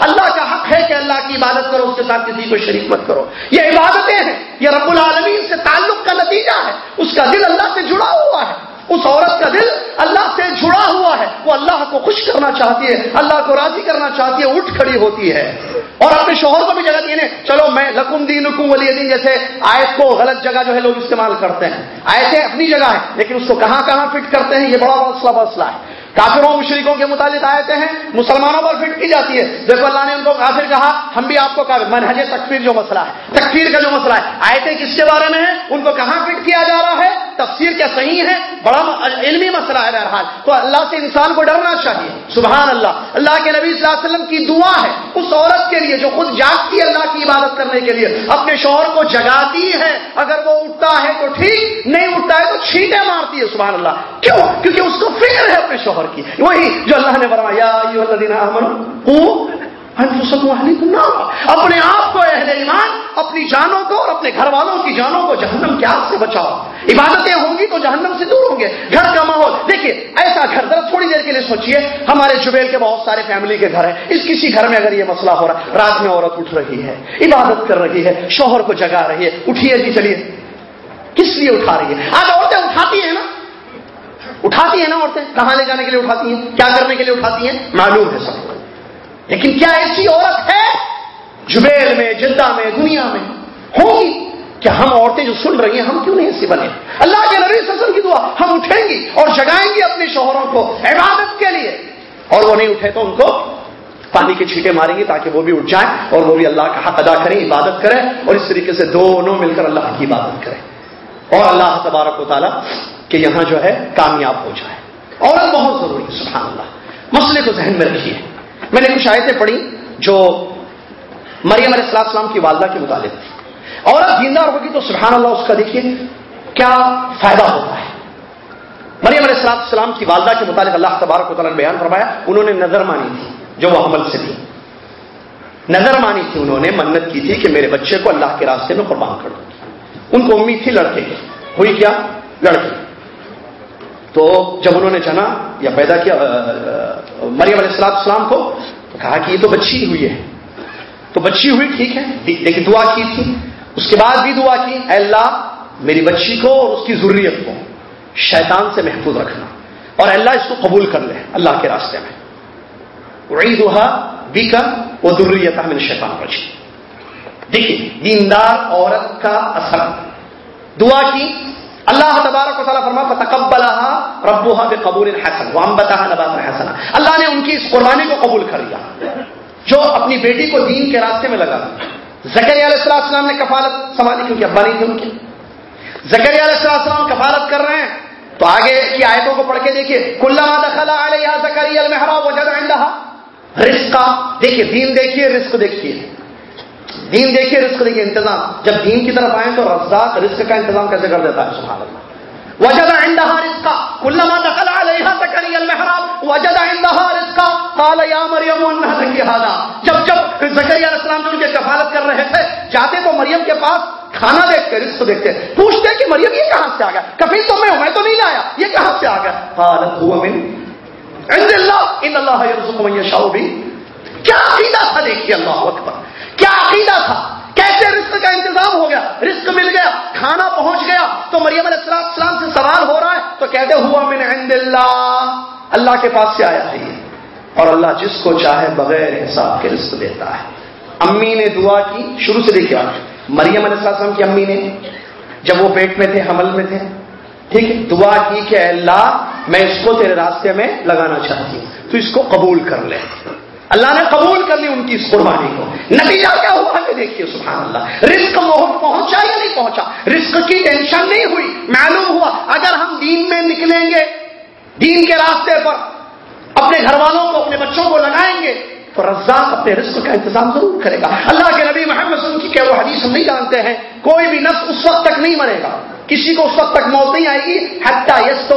اللہ کا حق ہے کہ اللہ کی عبادت کرو، اس کے ساتھ کسی کو شریک مت کرو۔ یہ عبادتیں ہیں۔ یہ رب العالمین سے تعلق کا نتیجہ ہے۔ اس کا دل اللہ سے جڑا ہوا ہے۔ اس عورت کا دل اللہ سے جڑا ہوا ہے۔ وہ اللہ کو خوش کرنا چاہتی ہے، اللہ کو راضی کرنا چاہتی ہے، اٹھ کھڑی ہوتی ہے۔ اور اپنے شوہر کو بھی جگہ دینے چلو میں لکم دین حکم ولی دین جیسے آیت کو غلط جگہ جو ہے لوگ استعمال کرتے ہیں۔ آیتیں اپنی جگہ ہے لیکن اس کو کہاں کہاں فٹ کرتے ہیں، یہ بڑا مسئلہ مسئلہ ہے۔ کافروں مشرقوں کے متعلق آئے ہیں، مسلمانوں پر فٹ کی جاتی ہے۔ دیکھو اللہ نے ان کو کافر کہا، ہم بھی آپ کو کافر، منہج تکفیر جو مسئلہ ہے، تکفیر کا جو مسئلہ ہے، آیتیں کس کے بارے میں ہیں؟ ان کو کہاں فٹ کیا جا رہا ہے؟ تفسیر کیا صحیح ہے؟ بڑا علمی مسئلہ ہے بہرحال۔ تو اللہ سے انسان کو ڈرنا چاہیے۔ سبحان اللہ اللہ کے نبی صلی اللہ علیہ وسلم کی دعا ہے۔ اس عورت کے لیے جو خود جاگتی ہے اللہ کی عبادت کرنے کے لیے، اپنے شوہر کو جگاتی ہے۔ اگر وہ اٹھتا ہے تو ٹھیک، نہیں اٹھتا ہے تو چھینٹے مارتی ہے سبحان اللہ کیوں؟ کیونکہ اس کو فکر ہے اپنے شوہر کی۔ وہی جو اللہ نے فرمایا اپنے آپ کو اہل ایمان، اپنی جانوں کو اور اپنے گھر والوں کی جانوں کو جہنم کے آگ سے بچاؤ۔ عبادتیں ہوں گی تو جہنم سے دور ہوں گے۔ گھر کا ماحول، دیکھیے، ایسا گھر ذرا تھوڑی دیر کے لیے سوچیے ہمارے جبیل کے بہت سارے فیملی کے گھر ہیں۔ اس کسی گھر میں اگر یہ مسئلہ ہو رہا ہے، رات میں عورت اٹھ رہی ہے، عبادت کر رہی ہے، شوہر کو جگا رہی ہے، اٹھیے جی چلیے۔ کس لیے اٹھا رہی ہے؟ آج عورتیں اٹھاتی ہیں نا؟ اٹھاتی ہیں نا عورتیں؟ کہاں لے جانے کے لیے اٹھاتی ہیں؟ کیا کرنے کے لیے اٹھاتی ہیں؟ معلوم ہے سب کو۔ لیکن کیا ایسی عورت ہے جبیل میں، جدہ میں، دنیا میں ہوگی کہ ہم عورتیں جو سن رہی ہیں، ہم کیوں نہیں ایسی بنے؟ اللہ کے نبی سسن کی دعا، ہم اٹھیں گی اور جگائیں گے اپنے شوہروں کو عبادت کے لیے۔ اور وہ نہیں اٹھے تو ان کو پانی کے چھیٹے ماریں گے تاکہ وہ بھی اٹھ جائیں اور وہ بھی اللہ کا حق ادا کریں، عبادت کریں اور اس طریقے سے دونوں مل کر اللہ کی عبادت کریں۔ اور اللہ تبارک و تعالیٰ کہ یہاں جو ہے، کامیاب ہو جائے۔ عورت بہت ضروری ہے، سبحان اللہ۔ مسئلے کو ذہن میں رکھیے۔ میں نے کچھ آیتیں پڑھی جو مریم علیہ السلام السلام کی والدہ کے متعلق تھی عورت دیندار ہوگی تو سبحان اللہ اس کا دیکھیے کیا فائدہ ہوتا ہے۔ مریم علیہ السلام السلام کی والدہ کے متعلق اللہ تبارک و تعالیٰ نے بیان فرمایا، انہوں نے نظر مانی تھی جو وہ عمل سے تھی۔ نظر مانی تھی انہوں نے، منت کی تھی کہ میرے بچے کو اللہ کے راستے میں قربان کر دوں ان کو امید تھی لڑکے کی۔ ہوئی کیا؟ لڑکے تو جب انہوں نے جنا یا پیدا کیا مریم علیہ السلام السلام کو، تو کہا کہ یہ تو بچی ہوئی ہے۔ تو بچی ہوئی ٹھیک ہے۔ لیکن دعا کی تھی۔ اس کے بعد بھی دعا کی۔ اے اللہ، میری بچی کو اور اس کی ضروریت کو شیطان سے محفوظ رکھنا۔ اور اللہ، اس کو قبول کر لے۔ اللہ کے راستے میں۔ وہی دعا بھی کر وہ ضروریت میں شیطان بچی دیکھیے، دیندار عورت کا اثر۔ دعا کی۔ اللہ تبارک و تعالیٰ فرما فتقبلہ ربوہا بے قبول حسن وام نبات حسن اللہ نے ان کی اس قربانی کو قبول کر لیا، جو اپنی بیٹی کو دین کے راستے میں لگا زکری علیہ السلام السلام نے کفالت سنبھالی، کیونکہ ابا نہیں تھے ان کے زکری علیہ السلام السلام کفالت کر رہے ہیں۔ تو آگے کی آیتوں کو پڑھ کے دیکھیے کلا دخلا علیہ زکری المحرا وجد عندها رزقا، دیکھیے، دین دیکھیے، رزق دیکھیے۔ دین دیکھیے رزق دیکھیے، انتظام۔ جب دین کی طرف آئے تو رزاق رزق کا انتظام کیسے کر دیتا ہے؟ سبحان اللہ۔ وجد عندها رزقا كلما دخل عليها زكريا المحراب، وجد عندها رزقا، قال يا مريم ان لك هذا۔ جب جب زکریا علیہ السلام جو ان کے کفالت کر رہے تھے، جاتے تو مریم کے پاس کھانا دیکھتے رزق دیکھتے۔ پوچھتے کہ مریم، یہ کہاں سے آ گیا؟ کفیل تو میں ہوں، میں تو نہیں لایا۔ یہ کہاں سے آ گیا؟ قالت هو من عند الله، ان الله يرزق من يشاء به۔ کیا عقیدہ تھا؟ دیکھیے، اللہ اکبر۔ کیا عقیدہ تھا؟ کیسے رزق کا انتظام ہو گیا؟ رزق مل گیا، کھانا پہنچ گیا، تو مریم علیہ السلام السلام سے سوال ہو رہا ہے، تو کہتے ہوا من عند اللہ اللہ کے پاس سے آیا ہے یہ۔ اور اللہ جس کو چاہے بغیر حساب کے رزق دیتا ہے۔ امی نے دعا کی، شروع سے دیکھا مریم علیہ السلام کی امی نے، جب وہ پیٹ میں تھے، حمل میں تھے۔ ٹھیک ہے، دعا کی کہ اللہ، میں اس کو تیرے راستے میں لگانا چاہتی ہوں۔ تو اس کو قبول کر لے۔ اللہ نے قبول کر لی ان کی اس قربانی کو۔ نتیجہ کیا ہوا کہ دیکھیے، سبحان اللہ، رزق پہنچا یا نہیں پہنچا؟ رزق کی ٹینشن نہیں ہوئی۔ معلوم ہوا، اگر ہم دین میں نکلیں گے، دین کے راستے پر اپنے گھر والوں کو، اپنے بچوں کو لگائیں گے، تو رزاق اپنے رزق کا انتظام ضرور کرے گا۔ اللہ کے نبی محمد وسلم کی کیا وہ حدیث ہم نہیں جانتے ہیں؟ کوئی بھی نفس اس وقت تک نہیں مرے گا۔ کسی کو اس وقت تک موت نہیں آئے گی۔ حتیٰ یس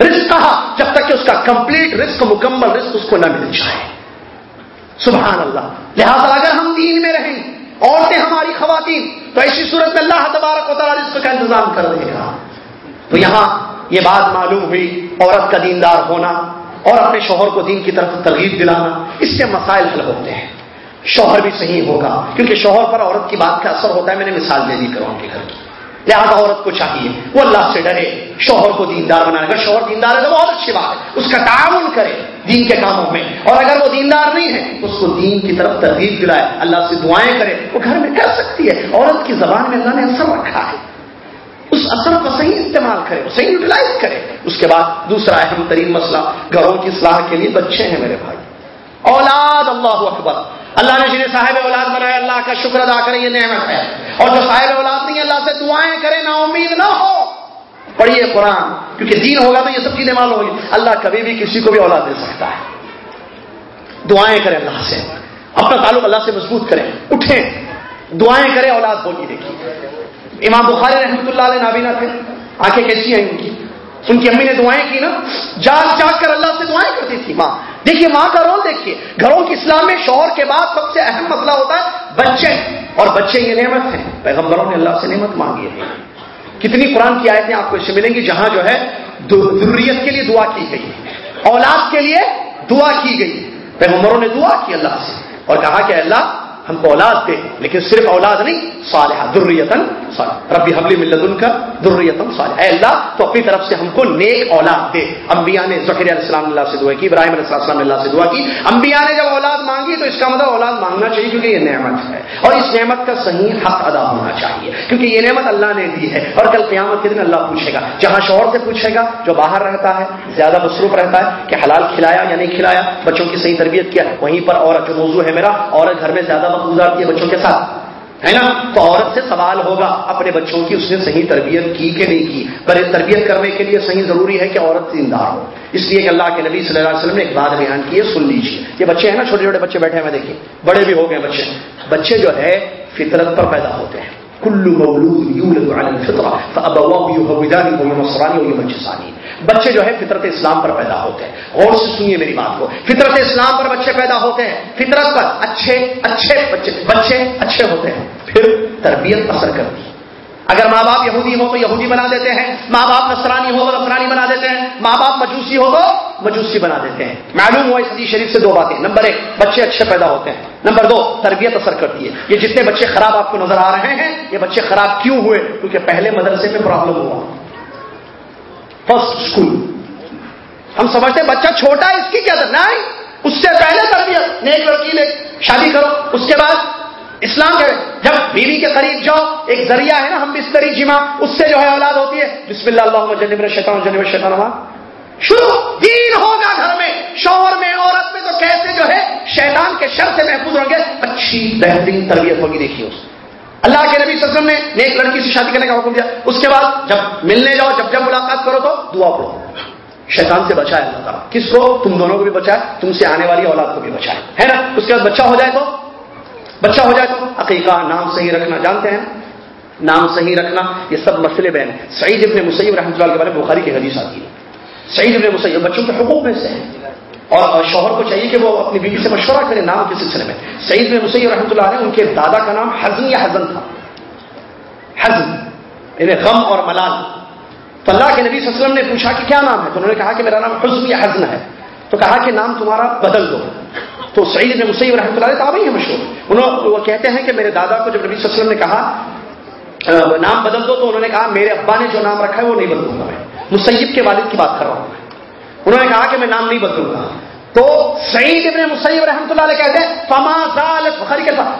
رزق کہا جب تک کہ اس کا کمپلیٹ رزق، مکمل رزق اس کو نہ مل جائے۔ سبحان اللہ۔ لہذا اگر ہم دین میں رہیں، عورتیں ہماری خواتین، تو ایسی صورت میں اللہ تبارک و تعالیٰ رزق کا انتظام کر دے گا تو یہاں یہ بات معلوم ہوئی، عورت کا دیندار ہونا، اور اپنے شوہر کو دین کی طرف ترغیب دلانا، اس سے مسائل حل ہوتے ہیں۔ شوہر بھی صحیح ہوگا، کیونکہ شوہر پر عورت کی بات کا اثر ہوتا ہے، میں نے مثال دے دی کروں کے گھر کی۔ لہٰذا عورت کو چاہیے، وہ اللہ سے ڈرے، شوہر کو دیندار بنائے۔ اگر شوہر دیندار ہے تو بہت اچھی بات ہے، اس کا تعاون کرے۔ دین کے کاموں میں۔ اور اگر وہ دیندار نہیں ہے، اس کو دین کی طرف ترغیب دلائے۔ اللہ سے دعائیں کرے۔ وہ گھر میں کر سکتی ہے۔ عورت کی زبان میں اللہ نے اثر رکھا ہے۔ اس اثر کو صحیح استعمال کرے صحیح یوٹیلائز کرے۔ اس کے بعد دوسرا اہم ترین مسئلہ، گھروں کی اصلاح کے لیے بچے ہیں میرے بھائی۔ اولاد، اللہ اکبر۔ اللہ نے جنہیں صاحب اولاد بنایا، اللہ کا شکر ادا کرے یہ نعمت ہے۔ اور جو صاحب اولاد نہیں، اللہ سے دعائیں کرے نا امید نہ ہو۔ پڑھیے قرآن، کیونکہ دین ہوگا تو یہ سب چیزیں معلوم ہوگی۔ اللہ کبھی بھی کسی کو بھی اولاد دے سکتا ہے۔ دعائیں کریں اللہ سے۔ اپنا تعلق اللہ سے مضبوط کریں۔ اٹھیں۔ دعائیں کریں، اولاد ہوگی دیکھیے۔ امام بخاری رحمۃ اللہ علیہ نابینا تھے۔ آنکھیں کیسی ہیں ان کی؟ ان کی امی نے دعائیں کی نا۔ جاگ جاگ کر اللہ سے دعائیں کرتی تھی ماں۔ دیکھیے ماں کا رول دیکھیے۔ گھروں کی اسلام میں شوہر کے بعد سب سے اہم مسئلہ ہوتا ہے بچے۔ اور بچے یہ نعمت ہیں۔ پیغمبروں نے اللہ سے نعمت مانگی ہے۔ کتنی قرآن کی آیتیں آپ کو اس سے ملیں گی جہاں جو ہے ضروریت کے لیے دعا کی گئی، اولاد کے لیے دعا کی گئی، پیغمبروں نے دعا کی اللہ سے اور کہا کہ اللہ ہم کو اولاد دے لیکن صرف اولاد نہیں، صالحہ دریتن صالح ربی حبلی ملت کا دریتن صالح اے اللہ، تو اپنی طرف سے ہم کو نیک اولاد دے۔ انبیاء نے ذخیر علیہ السلام اللہ سے دعا کی، ابراہیم علیہ السلام اللہ سے دعا کی۔ انبیاء نے جب اولاد مانگی تو اس کا مطلب اولاد مانگنا چاہیے، کیونکہ یہ نعمت ہے۔ اور اس نعمت کا صحیح حق ادا ہونا چاہیے، کیونکہ یہ نعمت اللہ نے دی ہے۔ اور کل قیامت کے دن اللہ پوچھے گا، جہاں شوہر سے پوچھے گا، جو باہر رہتا ہے، زیادہ مصروف رہتا ہے، کہ حلال کھلایا یا نہیں کھلایا، بچوں کی صحیح تربیت کیا، وہیں پر عورت جو موضوع ہے میرا، عورت گھر میں زیادہ وقت گزارتی ہے بچوں کے ساتھ، ہے نا؟ تو عورت سے سوال ہوگا، اپنے بچوں کی اس نے صحیح تربیت کی کہ نہیں کی؟ پر تربیت کرنے کے لیے صحیح ضروری ہے کہ عورت دیندار ہو۔ اس لیے کہ اللہ کے نبی صلی اللہ علیہ وسلم نے ایک بات بیان کی ہے، سن لیجیے یہ بچے ہیں نا، چھوٹے چھوٹے بچے بیٹھے ہیں، دیکھیے۔ بڑے بھی ہو گئے بچے۔ بچے جو ہے، فطرت پر پیدا ہوتے ہیں۔ کلو مولود بچے جو ہے فطرت اسلام پر پیدا ہوتے ہیں۔ اور سے سنیے میری بات کو۔ فطرت اسلام پر بچے پیدا ہوتے ہیں۔ فطرت پر اچھے اچھے بچے بچے اچھے ہوتے ہیں۔ پھر تربیت اثر کرتی ہے۔ اگر ماں باپ یہودی ہو تو یہودی بنا دیتے ہیں۔ ماں باپ نسرانی ہو تو نسرانی بنا دیتے ہیں۔ ماں باپ مجوسی ہو تو مجوسی بنا دیتے ہیں۔ معلوم ہوا اس شریف سے دو باتیں۔ نمبر ایک، بچے اچھے پیدا ہوتے ہیں۔ نمبر دو، تربیت اثر کرتی ہے۔ یہ جتنے بچے خراب آپ کو نظر آ رہے ہیں، یہ بچے خراب کیوں ہوئے؟ کیونکہ پہلے مدرسے میں پرابلم ہوا۔ فرسٹ اسکول ہم سمجھتے ہیں بچہ چھوٹا ہے، اس کی کیا نہیں، اس سے پہلے تربیت۔ نیک لڑکی لے، شادی کرو۔ اس کے بعد اسلام کے جب بیوی کے قریب جاؤ، ایک ذریعہ ہے نا، ہم بستری جمع اس سے جو ہے اولاد ہوتی ہے۔ بسم اللہ اللہ جنب شیطان جنب شیطان شروع۔ دین ہوگا گھر میں۔ شوہر میں، عورت میں تو کیسے جو ہے، شیطان کے شر سے محفوظ ہوں گے۔ اچھی، بہترین تربیت ہوگی، دیکھیے اس اللہ کے نبی وسلم نے ایک لڑکی سے شادی کرنے کا حکم دیا۔ اس کے بعد جب ملنے جاؤ، جب جب ملاقات کرو تو دعا پڑھو۔ شیطان سے بچائے اللہ تعالیٰ۔ کس کو؟ تم دونوں کو بھی بچائے تم سے آنے والی اولاد کو بھی بچائے ہے نا؟ اس کے بعد بچہ ہو جائے تو؟ بچہ ہو جائے تو؟ عقیقہ نام صحیح رکھنا جانتے ہیں۔ نام صحیح رکھنا، یہ سب مسئلے بہن سعید ابن مسیب رحمۃ اللہ کے بارے میں بخاری کی حدیث آتی ہے۔ سعید ابن مسیب، بچوں کے حقوق میں سے ہے اور شوہر کو چاہیے کہ وہ اپنی بیوی سے مشورہ کرے نام کے سلسلے میں۔ سعید ابن مسیب رحمۃ اللہ علیہ، ان کے دادا کا نام حزن یا حزن تھا۔ حزن یعنی غم اور ملال۔ تو اللہ کے نبی صلی اللہ علیہ وسلم نے پوچھا کہ کیا نام ہے؟ تو انہوں نے کہا کہ میرا نام حزن یا حزن ہے۔ تو کہا کہ نام تمہارا بدل دو۔ تو سعید نے مسیب رحمۃ اللہ تابعی ہے مشہور انہوں، وہ کہتے ہیں کہ میرے دادا کو جب نبی صلی اللہ علیہ وسلم نے کہا نام بدل دو، تو انہوں نے کہا، میرے ابا نے جو نام رکھا ہے، وہ نہیں بدلوں گا میں۔ مسیب کے والد کی بات کر رہا ہوں۔ انہوں نے کہا کہ میں نام نہیں بدلوں گا۔ تو سعید ابن مسیب رحمۃ اللہ علیہ کہتے ہیں، فما زالت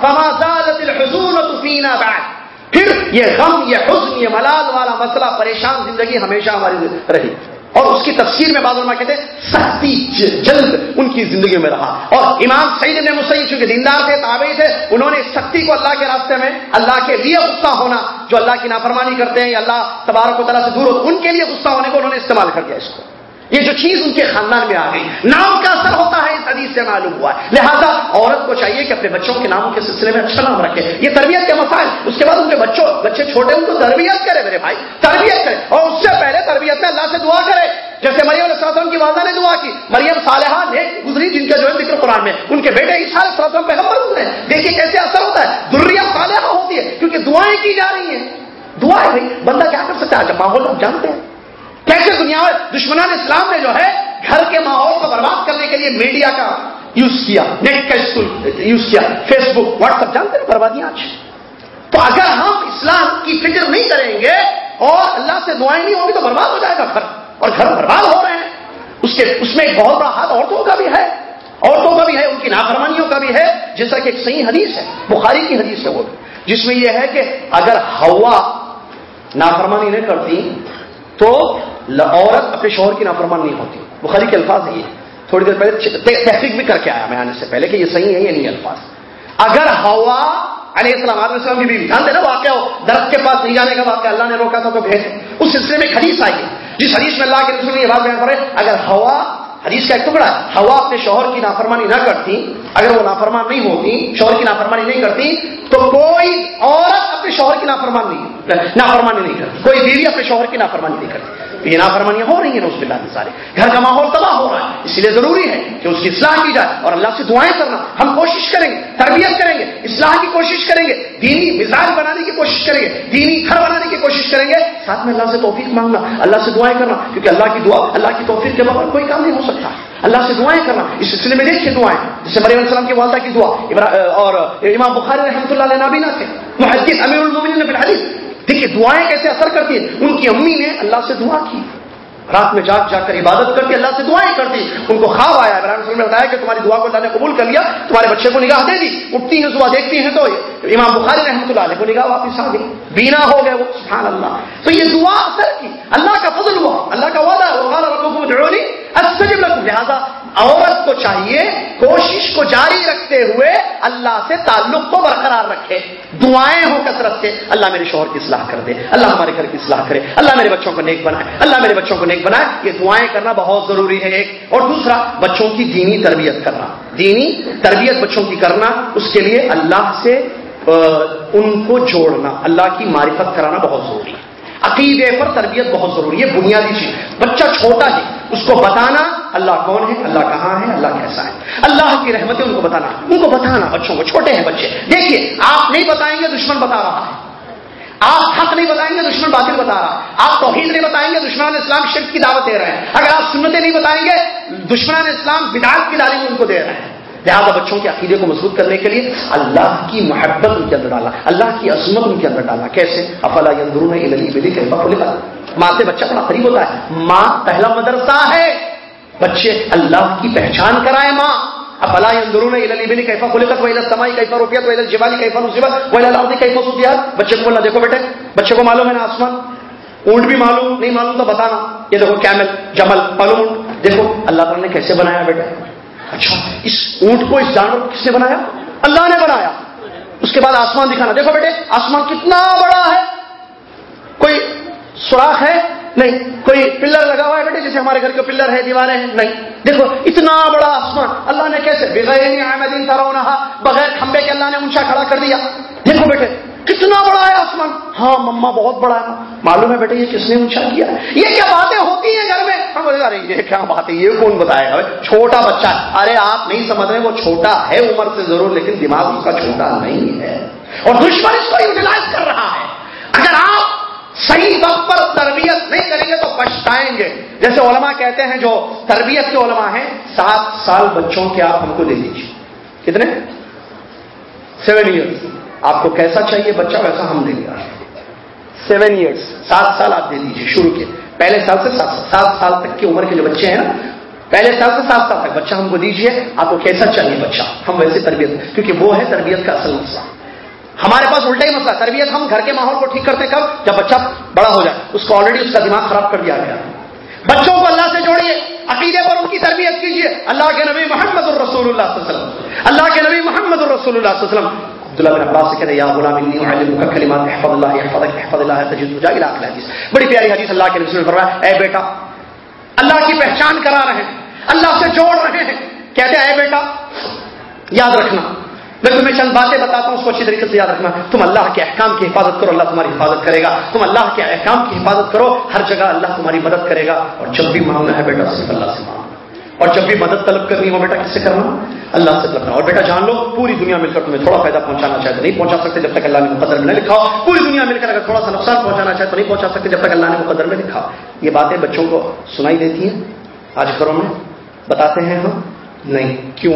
فما زالت الحزون فینا بعد۔ پھر یہ غم، یہ حزن، یہ ملال والا مسئلہ، پریشان زندگی ہمیشہ ہماری رہی۔ اور اس کی تفسیر میں بعض علماء کہتے ہیں، سختی جلد ان کی زندگی میں رہا۔ اور امام سعید نے مسیح چونکہ دیندار تھے، تابعی تھے، انہوں نے سختی کو اللہ کے راستے میں، اللہ کے لیے غصہ ہونا، جو اللہ کی نافرمانی کرتے ہیں یا اللہ تبارک و تعالیٰ سے دور ہو، ان کے لیے غصہ ہونے کو انہوں نے استعمال کر دیا اس کو۔ یہ جو چیز ان کے خاندان میں آ گئی نام کا اثر ہوتا ہے، اس حدیث سے معلوم ہوا ہے۔ لہذا عورت کو چاہیے کہ اپنے بچوں کے ناموں کے سلسلے میں اچھا نام رکھے۔ یہ تربیت کے مسائل۔ اس کے بعد ان کے بچوں، بچے چھوٹے، ان کو تربیت کرے میرے بھائی، تربیت کرے۔ اور اس سے پہلے تربیت میں اللہ سے دعا کرے۔ جیسے مریم علیہ السلام کی والدہ نے دعا کی۔ مریم صالحہ نے گزری جن کا جو ہے ذکر قرآن میں۔ ان کے بیٹے عیسیٰ علیہ السلام پیغمبر گزرے دیکھیے کیسے اثر ہوتا ہے۔ دریہ صالحہ ہوتی ہے، کیونکہ دعائیں کی جا رہی ہیں۔ دعا ہے بھائی، بندہ کیا کر سکتا ہے؟ جب ماحول آپ جانتے ہیں۔ کیسے دنیا دشمنان اسلام نے جو ہے گھر کے ماحول کو برباد کرنے کے لیے میڈیا کا یوز کیا، نیٹ کا یوز کیا فیس بک واٹس ایپ جانتے ہیں بربادیاں آج؟ تو اگر ہم اسلام کی فکر نہیں کریں گے اور اللہ سے دعائیں نہیں ہوں گی تو برباد ہو جائے گا گھر، اور گھر برباد ہو رہے ہیں۔ اس کے، اس میں ایک بہت بڑا ہاتھ عورتوں کا بھی ہے، عورتوں کا بھی ہے، ان کی نافرمانیوں کا بھی ہے جیسا کہ ایک صحیح حدیث ہے، بخاری کی حدیث ہے وہ، جس میں یہ ہے کہ اگر ہوا نافرمانی نہیں کرتی تو عورت اپنے شوہر کی نافرمان نہیں ہوتی۔ بخاری کے الفاظ یہ۔ تھوڑی دیر پہلے تحقیق بھی کر کے آیا میں آنے سے پہلے کہ یہ صحیح ہے یہ نہیں الفاظ۔ اگر ہوا علیہ السلام علیہ السلام کی بیوی، جانتے نا واقعہ ہو درخت کے پاس نہیں جانے کا واقعہ، اللہ نے روکا تھا تو بھیج۔ اس سلسلے میں حدیث آئی ہے۔ جس حدیث میں اللہ کے رسول نے یہ بات بیان کرے اگر ہوا، حدیث کا ایک ٹکڑا ہوا اپنے شوہر کی نافرمانی نہ کرتی، اگر وہ نافرمان نہیں ہوتی، شوہر کی نافرمانی نہیں کرتی، تو کوئی عورت اپنے شوہر کی نافرمان نہیں، نافرمانی نہیں کرتی۔ کوئی بیوی اپنے شوہر کی نافرمانی نہیں کرتی۔ یہ نافرمانیاں ہو رہی ہیں اس بلّہ سارے۔ گھر کا ماحول تباہ ہو رہا ہے، اس لیے ضروری ہے کہ اس کی اصلاح کی جائے اور اللہ سے دعائیں کرنا۔ ہم کوشش کریں گے، تربیت کریں گے، اصلاح کی کوشش کریں گے، دینی مزاج بنانے کی کوشش کریں گے، دینی گھر بنانے کی کوشش کریں گے۔ ساتھ میں اللہ سے توفیق مانگنا، اللہ سے دعائیں کرنا، کیونکہ اللہ کی دعا، اللہ کی توفیق کے بغیر کوئی کام نہیں ہو سکتا۔ اللہ سے دعائیں کرنا، اس سلسلے میں دیکھیے دعائیں۔ جیسے مریم السلام کی والدہ کی دعا اور امام بخاری رحمۃ اللہ علیہ نابینا تھے محدث امیر المومنین نے حدیث دیکھیے دعائیں کیسے اثر کرتی ہیں؟ ان کی امی نے اللہ سے دعا کی۔ رات میں جاگ جا کر عبادت کر کے اللہ سے دعائیں کرتی۔ ان کو خواب آیا ابراہیم نے بتایا کہ تمہاری دعا کو اللہ نے قبول کر لیا، تمہارے بچے کو نگاہ دے دی۔ اٹھتی ہیں، صبح دیکھتی ہیں تو امام بخاری رحمۃ اللہ علیہ کو نگاہ واپس آ گئی۔ بینا ہو گئے وہ، سبحان اللہ۔ تو یہ دعا اثر کی۔ اللہ کا فضل ہوا، اللہ کا وعدہ لہٰذا عورت کو چاہیے کوشش کو جاری رکھتے ہوئے اللہ سے تعلق کو برقرار رکھے۔ دعائیں ہوں کثرت سے۔ اللہ میرے شوہر کی اصلاح کر دے۔ اللہ ہمارے گھر کی اصلاح کرے۔ اللہ میرے بچوں کو نیک بنائے۔ اللہ میرے بچوں کو نیک بنائے۔ یہ دعائیں کرنا بہت ضروری ہے ایک۔ اور دوسرا، بچوں کی دینی تربیت کرنا۔ دینی تربیت بچوں کی کرنا، اس کے لیے اللہ سے ان کو جوڑنا۔ اللہ کی معرفت کرانا بہت ضروری ہے۔ عقیدے پر تربیت بہت ضروری ہے، بنیادی چیز بچہ چھوٹا ہے، اس کو بتانا اللہ کون ہے، اللہ کہاں ہے، اللہ کیسا ہے۔ اللہ کی رحمتیں ان کو بتانا، ان کو بتانا بچوں کو، چھوٹے ہیں بچے۔ دیکھیے، آپ نہیں بتائیں گے دشمن بتا رہا ہے۔ آپ حق نہیں بتائیں گے دشمن باطل بتا رہا آپ توحید نہیں بتائیں گے دشمنان اسلام شرک کی دعوت دے رہے ہیں۔ اگر آپ سنتیں نہیں بتائیں گے، دشمنان اسلام بدعت کی تعلیم ان کو دے رہے ہیں۔ لہٰذا بچوں کے عقیدے کو مضبوط کرنے کے لیے اللہ کی محبت ان کے اندر ڈالا، اللہ کی عظمت ان کے اندر ڈالا۔ کیسے؟ افلا اندرون ماں سے بچہ بڑا قریب ہوتا ہے۔ ماں پہلا مدرسہ ہے۔ بچے اللہ کی پہچان کرائے ماں۔ افلا اندرون بلی کیفا خلقت ویل سمائی کیفا روپیت ویل جبالی کیفا نصیبت ویل الارض کیفا سوتیات بچے کو بولنا دیکھو بیٹے، بچے کو معلوم ہے نا آسمان؟ اونٹ بھی معلوم، نہیں معلوم تو بتانا۔ یہ دیکھو کیمل، جمل، معلوم اونٹ۔ دیکھو، اللہ تعالیٰ نے کیسے بنایا بیٹے اچھا اس اونٹ کو اس جانور کس نے بنایا؟ اللہ نے بنایا۔ اس کے بعد آسمان دکھانا۔ دیکھو بیٹے، آسمان کتنا بڑا ہے۔ کوئی سوراخ ہے؟ نہیں۔ کوئی پلر لگا ہوا ہے بیٹے، جیسے ہمارے گھر کے پلر ہے دیواریں ہیں۔ نہیں۔ دیکھو، اتنا بڑا آسمان۔ اللہ نے کیسے؟ بغیر بغیر کھمبے کے اللہ نے اونچا کھڑا کر دیا۔ دیکھو بیٹے کتنا بڑا ہے آسمان؟ ہاں مما بہت بڑا ہے۔ معلوم ہے بیٹے یہ کس نے اونچا کیا یہ کیا باتیں ہوتی ہیں گھر میں؟ ہم ارے، یہ کیا بات ہے؟ یہ کون بتائے گا چھوٹا بچہ ارے، آپ نہیں سمجھ رہے، وہ چھوٹا ہے عمر سے ضرور، لیکن دماغ اس کا چھوٹا نہیں ہے۔ اور دشمن اس کو یوٹیلائز کر رہا ہے۔ اگر آپ صحیح وقت پر تربیت نہیں کریں گے تو پچھتائیں گے۔ جیسے علماء کہتے ہیں، جو تربیت کے علماء ہیں، سات سال بچوں کے آپ ہم کو دے دیجیے کتنے؟ سیون ایئرس آپ کو کیسا چاہیے بچہ ویسا ہم دیں گے سیون ایئرس سات سال آپ دے دیجیے شروع کے۔ پہلے سال سے سات سات سال تک کی عمر کے جو بچے ہیں نا پہلے سال سے سات سال تک بچہ ہم کو دیجیے آپ کو کیسا چاہیے بچہ؟ ہم ویسے تربیت کیونکہ وہ ہے تربیت کا اصل مسئلہ۔ ہمارے پاس الٹا ہی مسئلہ تربیت ہم گھر کے ماحول کو ٹھیک کرتے کب؟ جب بچہ بڑا ہو جائے۔ اس کو آلریڈی اس کا دماغ خراب کر دیا گیا۔ بچوں کو اللہ سے جوڑیے عقیدے پر ان کی تربیت کیجیے اللہ کے نبی محمد الرسول اللہ صلی اللہ علیہ وسلم۔ اللہ کے نبی محمد الرسول اللہ صلی اللہ علیہ وسلم۔ عبداللہ بن عباس سے کہتے ہیں، یا غلام انی اعلمک کلمات، احفظ اللہ، احفظک، احفظ اللہ تجد جا الى اخر حدیث. بڑی پیاری حدیث اللہ کے رسول نے فرمایا، اے بیٹا، اللہ کی پہچان کرا رہے ہیں، اللہ سے جوڑ رہے ہیں. کہتے ہیں، اے بیٹا، یاد رکھنا، میں تمہیں چند باتیں بتاتا ہوں، اس کو اچھی طریقے سے یاد رکھنا، تم اللہ کے احکام کی حفاظت کرو، اللہ تمہاری حفاظت کرے گا، تم اللہ کے احکام کی حفاظت کرو، ہر جگہ اللہ تمہاری مدد کرے گا اور جب بھی مانگنا ہے بیٹا، صرف اللہ سے مانگنا اور جب بھی مدد طلب کرنی ہے وہ بیٹا کس سے کرنا؟ اللہ سے طلب کرنا۔ اور بیٹا، جان لو، پوری دنیا مل کر تمہیں تھوڑا فائدہ پہنچانا چاہتے نہیں پہنچا سکتے جب تک اللہ نے مقدر میں لکھا۔ پوری دنیا مل کر اگر تھوڑا سا نقصان پہنچانا چاہے تو نہیں پہنچا سکتے جب تک اللہ نے مقدر میں لکھا۔ یہ باتیں بچوں کو سنائی دیتی ہیں۔ آج گھروں میں بتاتے ہیں ہم۔ نہیں، کیوں؟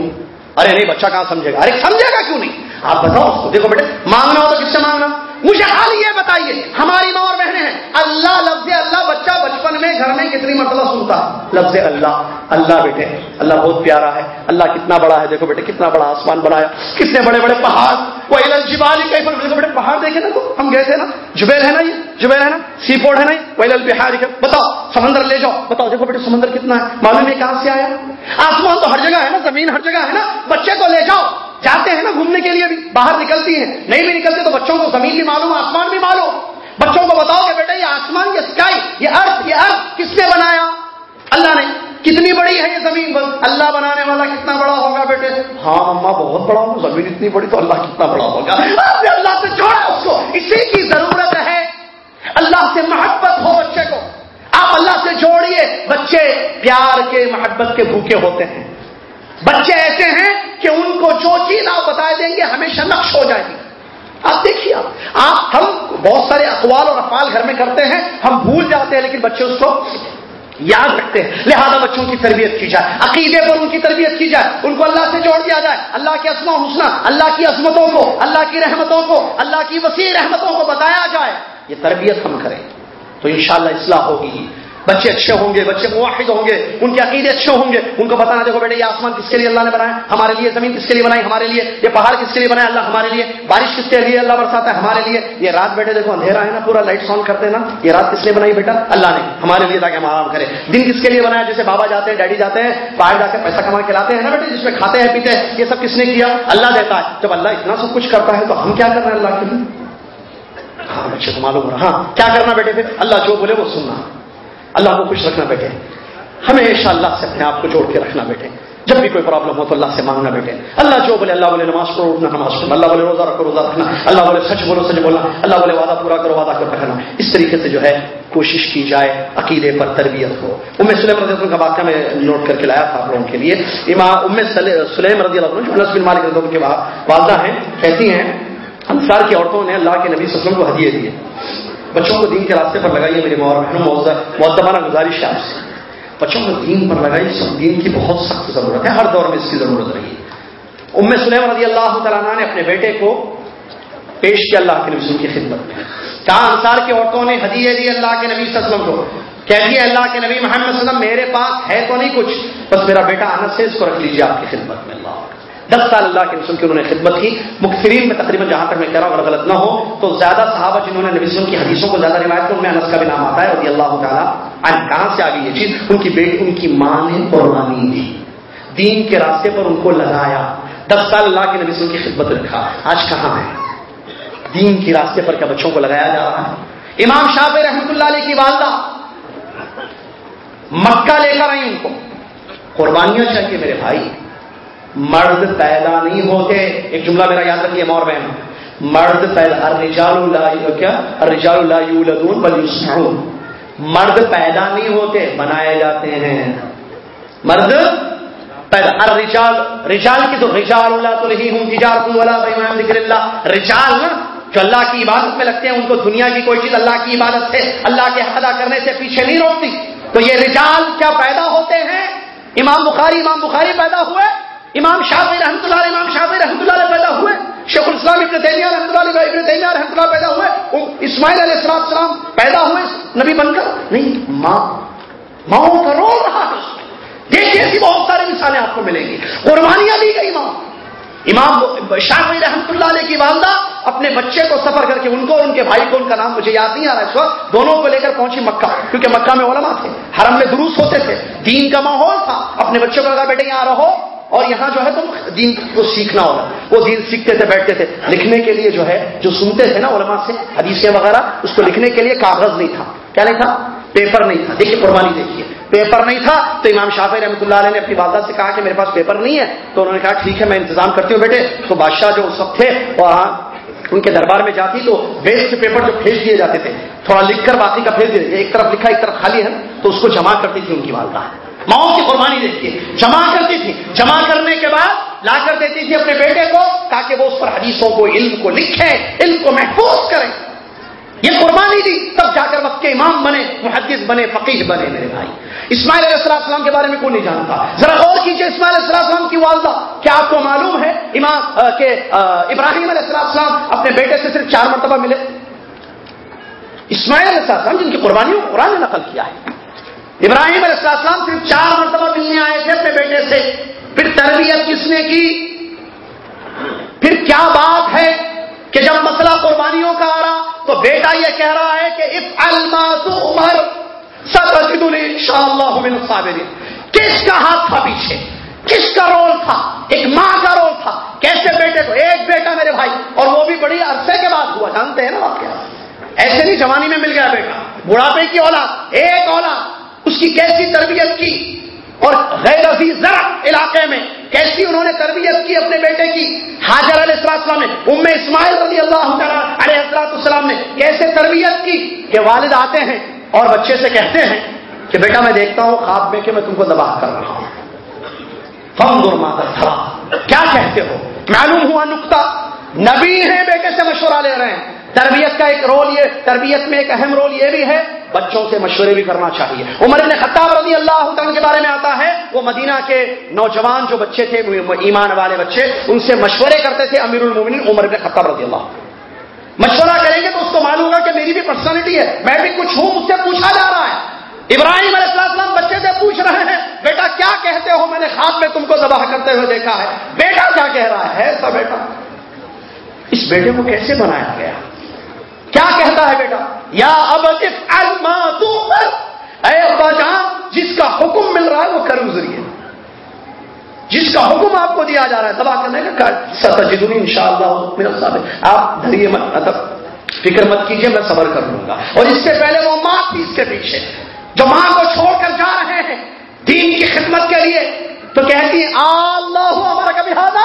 ارے نہیں، بچہ کہاں سمجھے گا؟ ارے، سمجھے گا کیوں نہیں؟ آپ بتاؤ، اس کو دیکھو بیٹے، مانگنا ہو تو کس سے مانگنا؟ مجھے حال یہ بتائیے، ہماری ماں اور بہنیں ہیں۔ اللہ لفظ اللہ بچہ بچپن میں گھر میں کتنی مرتبہ سنتا۔ لفظ اللہ اللہ بیٹے، اللہ بہت پیارا ہے، اللہ کتنا بڑا ہے، دیکھو بیٹے، کتنا بڑا آسمان بنایا۔ کتنے بڑے بڑے پہاڑ۔ وہ الجبالی کئی بیٹے، پہاڑ دیکھے نا تو ہم گئے تھے نا۔ جبیل ہے نا یہ، جبیل ہے نا۔ سی پورٹ ہے نا وہ البہاری بتاؤ، سمندر لے جاؤ۔ بتاؤ، دیکھو بیٹے، سمندر کتنا ہے۔ معلوم ہے کہاں سے آیا؟ آسمان تو ہر جگہ ہے نا، زمین ہر جگہ ہے نا۔ بچے کو لے جاؤ۔ جاتے ہیں نا گھومنے کے لیے بھی باہر نکلتی ہیں۔ نہیں بھی نکلتے تو بچوں کو زمین بھی معلوم، آسمان بھی معلوم۔ بچوں کو بتاؤ کہ بیٹے، یہ آسمان، یہ اسکائی یہ ارتھ یہ ارتھ کس نے بنایا؟ اللہ نے۔ کتنی بڑی ہے یہ زمین؟ بس اللہ بنانے والا کتنا بڑا ہوگا بیٹے؟ ہاں اما بہت بڑا ہوگا زمین اتنی بڑی تو اللہ کتنا بڑا ہوگا؟ اللہ سے چھوڑا اس کو۔ اسی کی ضرورت ہے۔ اللہ سے محبت ہو بچے کو۔ آپ اللہ سے جوڑیے۔ بچے، پیار کے، محبت کے بھوکے ہوتے ہیں۔ بچے ایسے ہیں کہ ان کو جو چیز آپ بتا دیں گے ہمیشہ نقش ہو جائے گی۔ آپ دیکھیے آپ ہم بہت سارے اقوال اور افعال گھر میں کرتے ہیں، ہم بھول جاتے ہیں لیکن بچے اس کو یاد رکھتے ہیں۔ لہذا بچوں کی تربیت کی جائے، عقیدے پر ان کی تربیت کی جائے، ان کو اللہ سے جوڑ دیا جائے۔ اللہ کے اسما حسنہ، اللہ کی عظمتوں کو، اللہ کی رحمتوں کو، اللہ کی وسیع رحمتوں کو بتایا جائے۔ یہ تربیت ہم کریں تو انشاءاللہ اصلاح ہوگی۔ بچے اچھے ہوں گے، بچے مواحد ہوں گے، ان کے عقیدے اچھے ہوں گے۔ ان کو بتانا دیکھو بیٹے یہ آسمان کس کے لیے اللہ نے بنایا؟ ہمارے لیے، زمین کس کے لیے بنائی؟ ہمارے لیے۔ یہ پہاڑ کس کے لیے بنایا؟ اللہ ہمارے لیے۔ بارش کس کے لیے اللہ برساتا ہے؟ ہمارے لیے۔ یہ رات بیٹے دیکھو، اندھیرا ہے نا، پورا لائٹ آن کرتے نا۔ یہ رات کس لیے بنائی بیٹا؟ اللہ نے۔ ہمارے لیے تاکہ ہم آرام کریں۔ دن کس کے لیے بنایا؟ جیسے بابا جاتے ہیں، ڈیڈی جاتے ہیں، باہر جا کے پیسہ کما کے لاتے ہیں نا بیٹے؟ جس میں کھاتے ہیں، پیتے ہیں۔ یہ سب کس نے کیا؟ اللہ دیتا ہے۔ جب اللہ اتنا سب کچھ کرتا ہے تو ہم کیا کر رہے ہیں اللہ کے لیے؟ ہاں بچے کو معلوم ہو رہا۔ ہاں کیا کرنا بیٹے پھر؟ اللہ جو بولے وہ سننا۔ اللہ کو خوش رکھنا بیٹے ہمیشہ اللہ سے اپنے آپ کو جوڑ کے رکھنا بیٹے جب بھی کوئی پرابلم ہو تو اللہ سے مانگنا بیٹے اللہ جو بولے، اللہ بولے نماز پڑھو، اٹھنا نماز پڑھنا اللہ بولے روزہ رکھو، روزہ رکھنا۔ اللہ بولے سچ بولو، سچ بولنا۔ اللہ بولے وعدہ پورا کرو، وعدہ کر رکھنا۔ اس طریقے سے جو ہے کوشش کی جائے، عقیدے پر تربیت ہو۔ ام سلیم رضی اللہ کا واقعہ میں نوٹ کر کے لایا تھا آپ لوگوں کے لیے۔ امام ام سلیم رضی اللہ عنہ جو بن مالک رضی کے والدہ ہیں، کہتی ہیں، انصار کی عورتوں نے اللہ کے نبی صلی اللہ علیہ وسلم کو ہدیے دیے۔ بچوں کو دین کے راستے پر لگائیے میری معتبانہ گزارش ہے آپ سے۔ بچوں کو دین پر لگائی سب دین کی بہت سخت ضرورت ہے، ہر دور میں اس کی ضرورت رہی ام سلیم رضی اللہ تعالیٰ نے اپنے بیٹے کو پیش کیا اللہ کے نبی کی خدمت میں۔ کہا، انصار کی عورتوں نے ہدیے دی اللہ کے نبی صلی اللہ علیہ وسلم کو۔ کہہ دیا، اللہ کے نبی محمد صلی اللہ علیہ وسلم، میرے پاس ہے تو نہیں کچھ، بس میرا بیٹا انس سے اس کو رکھ لیجیے آپ کی خدمت میں۔ اللہ۔ دس سال اللہ کے رسول کی انہوں نے خدمت کی۔ مخترین میں تقریباً جہاں تک میں کہہ رہا ہوں اگر غلط نہ ہو، تو زیادہ صحابہ جنہوں نے نبی کی حدیثوں کو زیادہ روایت ان میں انس کا بھی نام آتا ہے، رضی اللہ تعالیٰ کہاں سے آگے یہ چیز؟ ان کی بیٹی، ان کی ماں نے قربانی دی۔ دین کے راستے پر ان کو لگایا۔ دس سال اللہ کے نبی کی خدمت رکھا۔ آج کہاں ہے؟ دین کے راستے پر کیا بچوں کو لگایا جا رہا ہے؟ امام شاہ رحمۃ اللہ علیہ کی والدہ۔ مکہ لے کر آئی ان کو۔ قربانیاں چاہیے میرے بھائی۔ مرد پیدا نہیں ہوتے۔ ایک جملہ میرا یاد رکھیے مور بہن۔ مرد پیدا الرجال اللہ کیا؟ الرجال اللہ یولدون بل یسمعون مرد پیدا نہیں ہوتے، بنائے جاتے ہیں۔ مرد پیدا، الرجال، رجال کی تو رجال اللہ تو نہیں ہوں، تجارت ولا بیان ذکر اللہ۔ رجال نا، جو اللہ کی عبادت میں لگتے ہیں، ان کو دنیا کی کوئی چیز اللہ کی عبادت سے، اللہ کے ادا کرنے سے پیچھے نہیں روکتی۔ تو یہ رجال کیا پیدا ہوتے ہیں؟ امام بخاری امام بخاری پیدا ہوئے۔ امام شافی رحمۃ اللہ علیہ، امام شافی رحمۃ اللہ علیہ پیدا ہوئے، شیخ الاسلام ابن تیمیہ رحمۃ اللہ علیہ ابن تیمیہ رحمۃ اللہ پیدا ہوئے اسماعیل علیہ السلام السلام پیدا ہوئے، نبی بن کر، نہیں، ماں ماؤں کا رول رہا ہے دیکھیے، ایسی بہت ساری مثالیں آپ کو ملیں گی۔ قربانیاں دی گئی ماں۔ امام شافی رحمۃ اللہ علیہ کی والدہ اپنے بچے کو سفر کر کے ان کو ان کے بھائی کو، ان کا نام مجھے یاد نہیں آ رہا اس وقت، دونوں کو لے کر پہنچی مکہ، کیونکہ مکہ میں علماء تھے، حرم میں دروس ہوتے تھے، دین کا ماحول تھا۔ اپنے بچوں کو لگا بیٹے، یہاں رہو۔ اور یہاں جو ہے تم دین کو سیکھنا ہوگا۔ وہ دین سیکھتے تھے، بیٹھتے تھے۔ لکھنے کے لیے جو ہے، جو سنتے تھے نا علماء سے، حدیثیں وغیرہ، اس کو لکھنے کے لیے کاغذ نہیں تھا۔ کیا نہیں تھا؟ پیپر نہیں تھا۔ دیکھیے قربانی دیکھیے۔ پیپر نہیں تھا تو امام شافی رحمۃ اللہ علیہ نے اپنی والدہ سے کہا کہ میرے پاس پیپر نہیں ہے۔ تو انہوں نے کہا، ٹھیک ہے، میں انتظام کرتی ہوں بیٹے۔ تو بادشاہ جو اس وقت تھے، وہاں ان کے دربار میں جاتی تو ویسٹ پیپر جو بھیج دیے جاتے تھے۔ تھوڑا لکھ کر باقی کا بھیج دیتے ایک طرف لکھا، ایک طرف خالی ہے۔ تو اس کو جمع کرتی تھی ان کی والدہ۔ ماؤں کی قربانی دیکھیے جمع کرتی تھی۔ جمع کرنے کے بعد لا کر دیتی تھی اپنے بیٹے کو تاکہ وہ اس پر حدیثوں کو، علم کو لکھے، علم کو محفوظ کریں یہ قربانی دی۔ تب جا کر وقت کے امام بنے، محدث بنے فقیر بنے میرے بھائی۔ اسماعیل علیہ السلام کے بارے میں کوئی نہیں جانتا؟ ذرا غور کیجیے اسماعیل علیہ السلام کی والدہ۔ کیا آپ کو معلوم ہے امام کہ ابراہیم علیہ السلام اپنے بیٹے سے صرف چار مرتبہ ملے؟ اسماعیل علیہ السلام جن کی قربانیوں کو قرآن نے نقل کیا ہے۔ ابراہیم علیہ السلام صرف چار مرتبہ ملنے آئے تھے اپنے بیٹے سے۔ پھر تربیت کس نے کی؟ پھر کیا بات ہے کہ جب مسئلہ قربانیوں کا آ رہا تو بیٹا یہ کہہ رہا ہے کہ اف الماس عمر ان شاء اللہ کس کا ہاتھ تھا پیچھے؟ کس کا رول تھا؟ ایک ماں کا رول تھا۔ کیسے بیٹے کو؟ ایک بیٹا میرے بھائی۔ اور وہ بھی بڑی عرصے کے بعد ہوا۔ جانتے ہیں نا آپ کیا؟ ایسے نہیں، جوانی میں مل گیا بیٹا۔ بڑھاپے کی اولاد، ایک اولاد۔ اس کی کیسی تربیت کی؟ اور غیر عزیز ذرا علاقے میں کیسی انہوں نے تربیت کی اپنے بیٹے کی؟ حاضر علیہ السلام نے، ام اسماعیل رضی اللہ علیہ السلام نے کیسے تربیت کی؟ کہ والد آتے ہیں اور بچے سے کہتے ہیں کہ بیٹا میں دیکھتا ہوں خواب میں کہ میں تم کو دباہ کر رہا ہوں۔ فم تھا کیا کہتے ہو؟ معلوم ہوا نقطہ۔ نبی ہیں بیٹے سے مشورہ لے رہے ہیں۔ تربیت کا ایک رول یہ، تربیت میں ایک اہم رول یہ بھی ہے بچوں سے مشورے بھی کرنا چاہیے۔ عمر ابن خطاب رضی اللہ عنہ کے بارے میں آتا ہے، وہ مدینہ کے نوجوان جو بچے تھے، ایمان والے بچے، ان سے مشورے کرتے تھے امیر المومنین عمر ابن خطاب رضی اللہ مشورہ کریں گے تو اس کو معلوم ہوگا کہ میری بھی پرسنالٹی ہے۔ میں بھی کچھ ہوں، مجھ سے پوچھا جا رہا ہے۔ ابراہیم علیہ السلام بچے سے پوچھ رہے ہیں، بیٹا کیا کہتے ہو؟ میں نے خواب میں تم کو ذبح کرتے ہوئے دیکھا ہے۔ بیٹا کیا کہہ رہا ہے؟ ایسا بیٹا۔ اس بیٹے کو کیسے بنایا گیا؟ کیا کہتا ہے بیٹا؟ یا اب اے ابا جان، جس کا حکم مل رہا ہے وہ کرم ذریعے۔ جس کا حکم آپ کو دیا جا رہا ہے، تباہ کرنے کا ستجدنی ان شاء اللہ آپ دھریے مت مطلب فکر مت کیجیے میں صبر کر لوں گا۔ اور اس سے پہلے وہ ماں تھی اس کے پیچھے۔ جو ماں کو چھوڑ کر جا رہے ہیں دین کی خدمت کے لیے، تو کہتی ہیں اللہ ہمارا کبھی ہاضا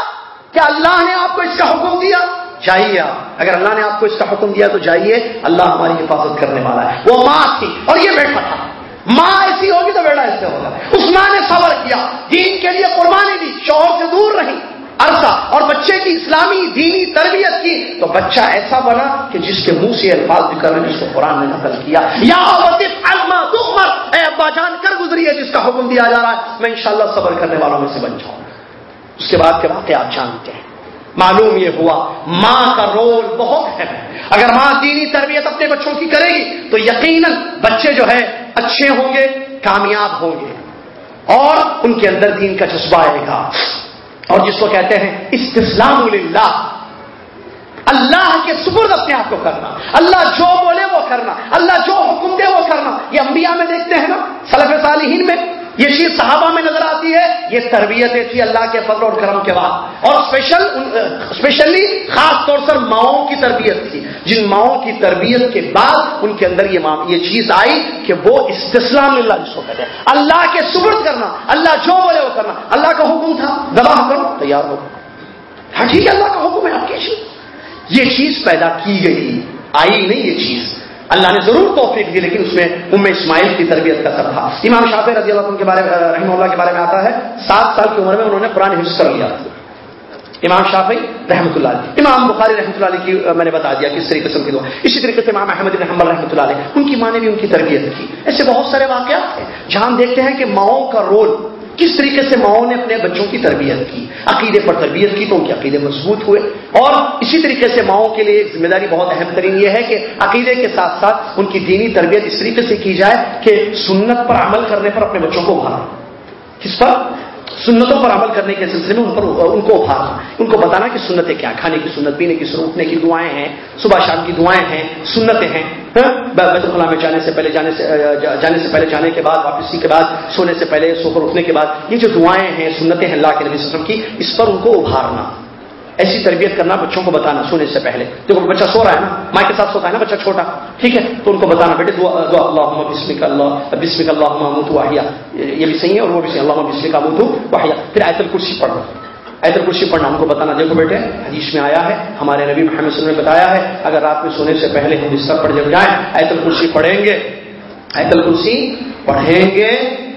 کیا اللہ نے آپ کو اس کا حکم دیا۔ جائیے۔ آپ اگر اللہ نے آپ کو اس کا حکم دیا تو جائیے۔ اللہ ہماری حفاظت کرنے والا ہے۔ وہ ماں تھی اور یہ بیٹھا تھا۔ ماں ایسی ہوگی تو بیٹا ایسے ہوگا۔ اس ماں نے صبر کیا۔ دین کے لیے قربانی دی۔ شوہر سے دور رہی۔ عرصہ۔ اور بچے کی اسلامی، دینی تربیت کی۔ تو بچہ ایسا بنا کہ جس کے منہ سے الفاظ کر رہے جس کو قرآن نے نقل کیا۔ یا اے ابا جان، کر گزری ہے جس کا حکم دیا جا رہا ہے۔ میں انشاءاللہ صبر کرنے والوں میں سے بن جاؤں۔ اس کے بعد کے واقعات آپ جانتے ہیں۔ معلوم یہ ہوا، ماں کا رول بہت ہے۔ اگر ماں دینی تربیت اپنے بچوں کی کرے گی، تو یقیناً بچے جو ہے اچھے ہوں گے، کامیاب ہوں گے۔ اور ان کے اندر دین کا جذبہ آئے گا۔ اور جس کو کہتے ہیں، استسلام اللہ اللہ کے سپرد اپنے آپ کو کرنا۔ اللہ جو بولے وہ کرنا۔ اللہ جو حکم دے وہ کرنا۔ یہ انبیاء میں دیکھتے ہیں نا، سلف صالحین میں، یہ چیز صحابہ میں ہے یہ تربیت تھی اللہ کے فضل اور کرم کے بعد اور اسپیشل اسپیشلی خاص طور پر ماؤں کی تربیت تھی۔ جن ماؤں کی تربیت کے بعد ان کے اندر یہ یہ چیز آئی کہ وہ استسلام اللہ جس کو کہتے ہیں۔ اللہ کے سبرد کرنا، اللہ جو بولے وہ کرنا۔ اللہ کا حکم تھا دبا کرو، تیار ہو۔ ہاں ٹھیک ہے، اللہ کا حکم ہے، آپ کی چیز؟ یہ چیز پیدا کی گئی، آئی نہیں یہ چیز۔ اللہ نے ضرور توفیق دی، لیکن اس میں ام اسماعیل کی تربیت کا سب تھا۔ امام شافی رضی اللہ عنہ کے بارے میں، رحمہ اللہ کے بارے میں آتا ہے، سات سال کی عمر میں انہوں نے قرآن حفظ کر لیا۔ امام شافی رحمۃ اللہ علیہ۔ امام بخاری رحمۃ اللہ علیہ کی میں نے بتا دیا کس طریقے سے ان کی دعا۔ اسی طریقے سے امام احمد رحمۃ رحمۃ اللہ علیہ، ان کی ماں نے بھی ان کی تربیت کی۔ ایسے بہت سارے واقعات ہیں۔ جہاں ہم دیکھتے ہیں کہ ماؤں کا رول کس طریقے سے ماؤں نے اپنے بچوں کی تربیت کی؟ عقیدے پر تربیت کی تو ان کے عقیدے مضبوط ہوئے۔ اور اسی طریقے سے ماؤں کے لیے ایک ذمہ داری بہت اہم ترین یہ ہے کہ عقیدے کے ساتھ ساتھ ان کی دینی تربیت اس طریقے سے کی جائے کہ سنت پر عمل کرنے پر اپنے بچوں کو ابھارا کس پر؟ سنتوں پر عمل کرنے کے سلسلے میں ان پر ان کو ابھارنا ان کو بتانا کہ سنتیں کیا، کھانے کی سنت، پینے کی سنت، اٹھنے کی دعائیں ہیں، صبح شام کی دعائیں ہیں، سنتیں ہیں۔ ہاں؟ بیت الخلا میں جانے سے پہلے، جانے سے جانے سے پہلے جانے کے بعد، واپسی کے بعد، سونے سے پہلے، سو کر اٹھنے کے بعد، یہ جو دعائیں ہیں، سنتیں ہیں اللہ کے نبی وسلم کی، اس پر ان کو ابھارنا۔ ایسی تربیت کرنا بچوں کو بتانا سونے سے پہلے۔ دیکھو بچہ سو رہا ہے نا، ماں کے ساتھ سوتا ہے نا بچہ چھوٹا۔ ٹھیک ہے، تو ان کو بتانا، بیٹے اللہ بسمک اللہ بسمک اللہ محمود واحیہ یہ بھی صحیح ہے اور وہ بھی صحیح اللہ بسمک محمود واحیہ پھر ایتل کرسی پڑھنا ایتل کرسی پڑھنا ان کو بتانا۔ دیکھو بیٹے، حدیث میں آیا ہے، ہمارے نبی محمد صلی اللہ نے بتایا ہے، اگر رات میں سونے سے پہلے ہم بستر پڑھ جب جائیں ایتل کرسی پڑھیں گے۔ ایتل کرسی پڑھیں گے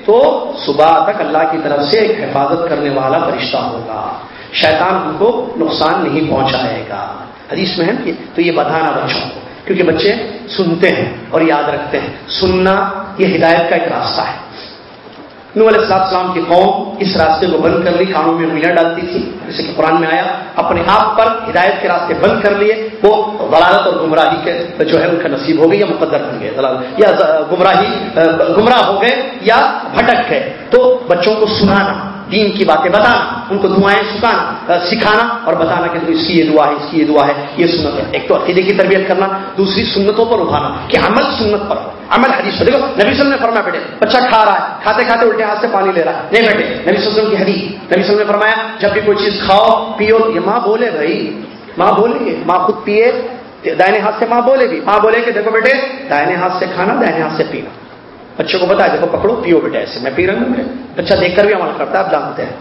تو صبح تک اللہ کی طرف سے ایک حفاظت کرنے والا فرشتہ ہوگا۔ شیطان ان کو نقصان نہیں پہنچائے گا۔ حدیث میں ہے تو یہ بتانا بچوں کو، کیونکہ بچے سنتے ہیں اور یاد رکھتے ہیں۔ سننا یہ ہدایت کا ایک راستہ ہے۔ نو علیہ السلام السلام کی قوم اس راستے کو بند کر لی، کانوں میں انگلیاں ڈالتی تھی۔ جیسے کہ قرآن میں آیا، اپنے آپ پر ہدایت کے راستے بند کر لیے، وہ غلالت اور گمراہی کے جو ہے ان کا نصیب ہو گئی یا مقدر بن گئے۔ یا گمراہی، گمراہ ہو گئے یا بھٹک گئے۔ تو بچوں کو سنانا دین کی باتیں بتانا، ان کو دعائیں سکھانا سکھانا اور بتانا کہ اس کی یہ دعا ہے، اس کی یہ دعا ہے، یہ سنت ہے۔ ایک تو عقیدے کی تربیت کرنا، دوسری سنتوں پر اٹھانا کہ عمل سنت پر۔ عمل حدیث دیکھو، نبی وسلم نے فرمایا، بیٹے، بچہ کھا رہا ہے، کھاتے کھاتے الٹے ہاتھ سے پانی لے رہا ہے۔ نہیں بیٹے، نبی وسلم کی حدیث۔ نبی وسلم نے فرمایا، جب بھی کوئی چیز کھاؤ، پیو، یہ ماں بولے بھائی، ماں بولے، ماں خود پیے، دائنے ہاتھ سے ماں بولے گی ماں بولے کہ دیکھو بیٹے، دائنے ہاتھ سے کھانا، دائنے ہاتھ سے پینا۔ بچوں کو بتایا، دیکھو، پکڑو، پیو بیٹے ایسے میں پی رہا ہوں بچہ دیکھ کر بھی عمل کرتا ہے، آپ جانتے ہیں۔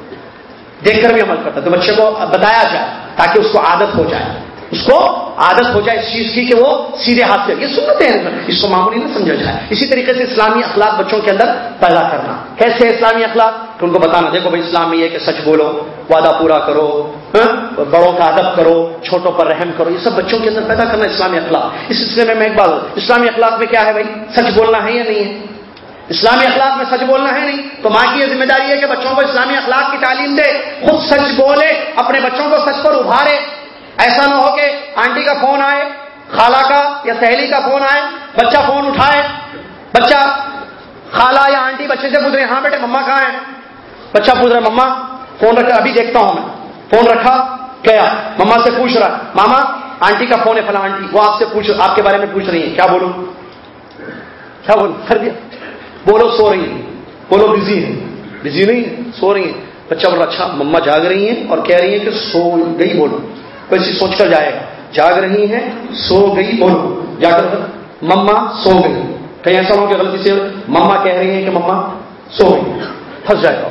دیکھ کر بھی عمل کرتا ہے، تو بچے کو بتایا جائے تاکہ اس کو عادت ہو جائے۔ اس کو عادت ہو جائے اس چیز کی کہ وہ سیدھے ہاتھ سے، یہ سنتے ہیں۔ اس کو معمولی نہ سمجھا جائے۔ اسی طریقے سے اسلامی اخلاق بچوں کے اندر پیدا کرنا۔ کیسے اسلامی اخلاق؟ تو ان کو بتانا، دیکھو بھائی اسلام میں یہ کہ سچ بولو، وعدہ پورا کرو ہاں؟ بڑوں کا ادب کرو، چھوٹوں پر رحم کرو، یہ سب بچوں کے اندر پیدا کرنا اسلامی اخلاق۔ اس سلسلے میں میں ایک بات، اسلامی اخلاق میں کیا ہے بھائی؟ سچ بولنا ہے یا نہیں ہے؟ اسلامی اخلاق میں سچ بولنا ہے نہیں۔ تو ماں کی یہ ذمہ داری ہے کہ بچوں کو اسلامی اخلاق کی تعلیم دے، خود سچ بولے، اپنے بچوں کو سچ پر ابھارے۔ ایسا نہ ہو کہ آنٹی کا فون آئے، خالہ کا یا سہیلی کا فون آئے، بچہ فون اٹھائے۔ بچہ خالہ یا آنٹی بچے سے پوچھ رہے ہاں بیٹے، مما کہاں ہے بچہ پوچھ رہا مما، فون رکھا، ابھی دیکھتا ہوں میں۔ فون رکھا، گیا۔ مما سے پوچھ رہا ماما، آنٹی کا فون ہے، فلاں آنٹی، وہ آپ سے پوچھ، آپ کے بارے میں پوچھ رہی ہے کیا بولوں؟ کیا بولوں؟ کر دیا بولو سو رہی ہیں۔ بولو بزی ہے بزی نہیں، سو رہی ہیں۔ بچہ بولا اچھا مما جاگ رہی ہیں اور کہہ رہی ہیں کہ سو گئی بولو۔ ویسی سوچ کر جائے گا۔ جاگ رہی ہیں، سو گئی بولو۔ جا کر مما سو گئی۔ کہیں ایسا ہو کہ غلطی سے مما کہہ رہی ہیں کہ مما سو گئی۔ پھنس جائے گا۔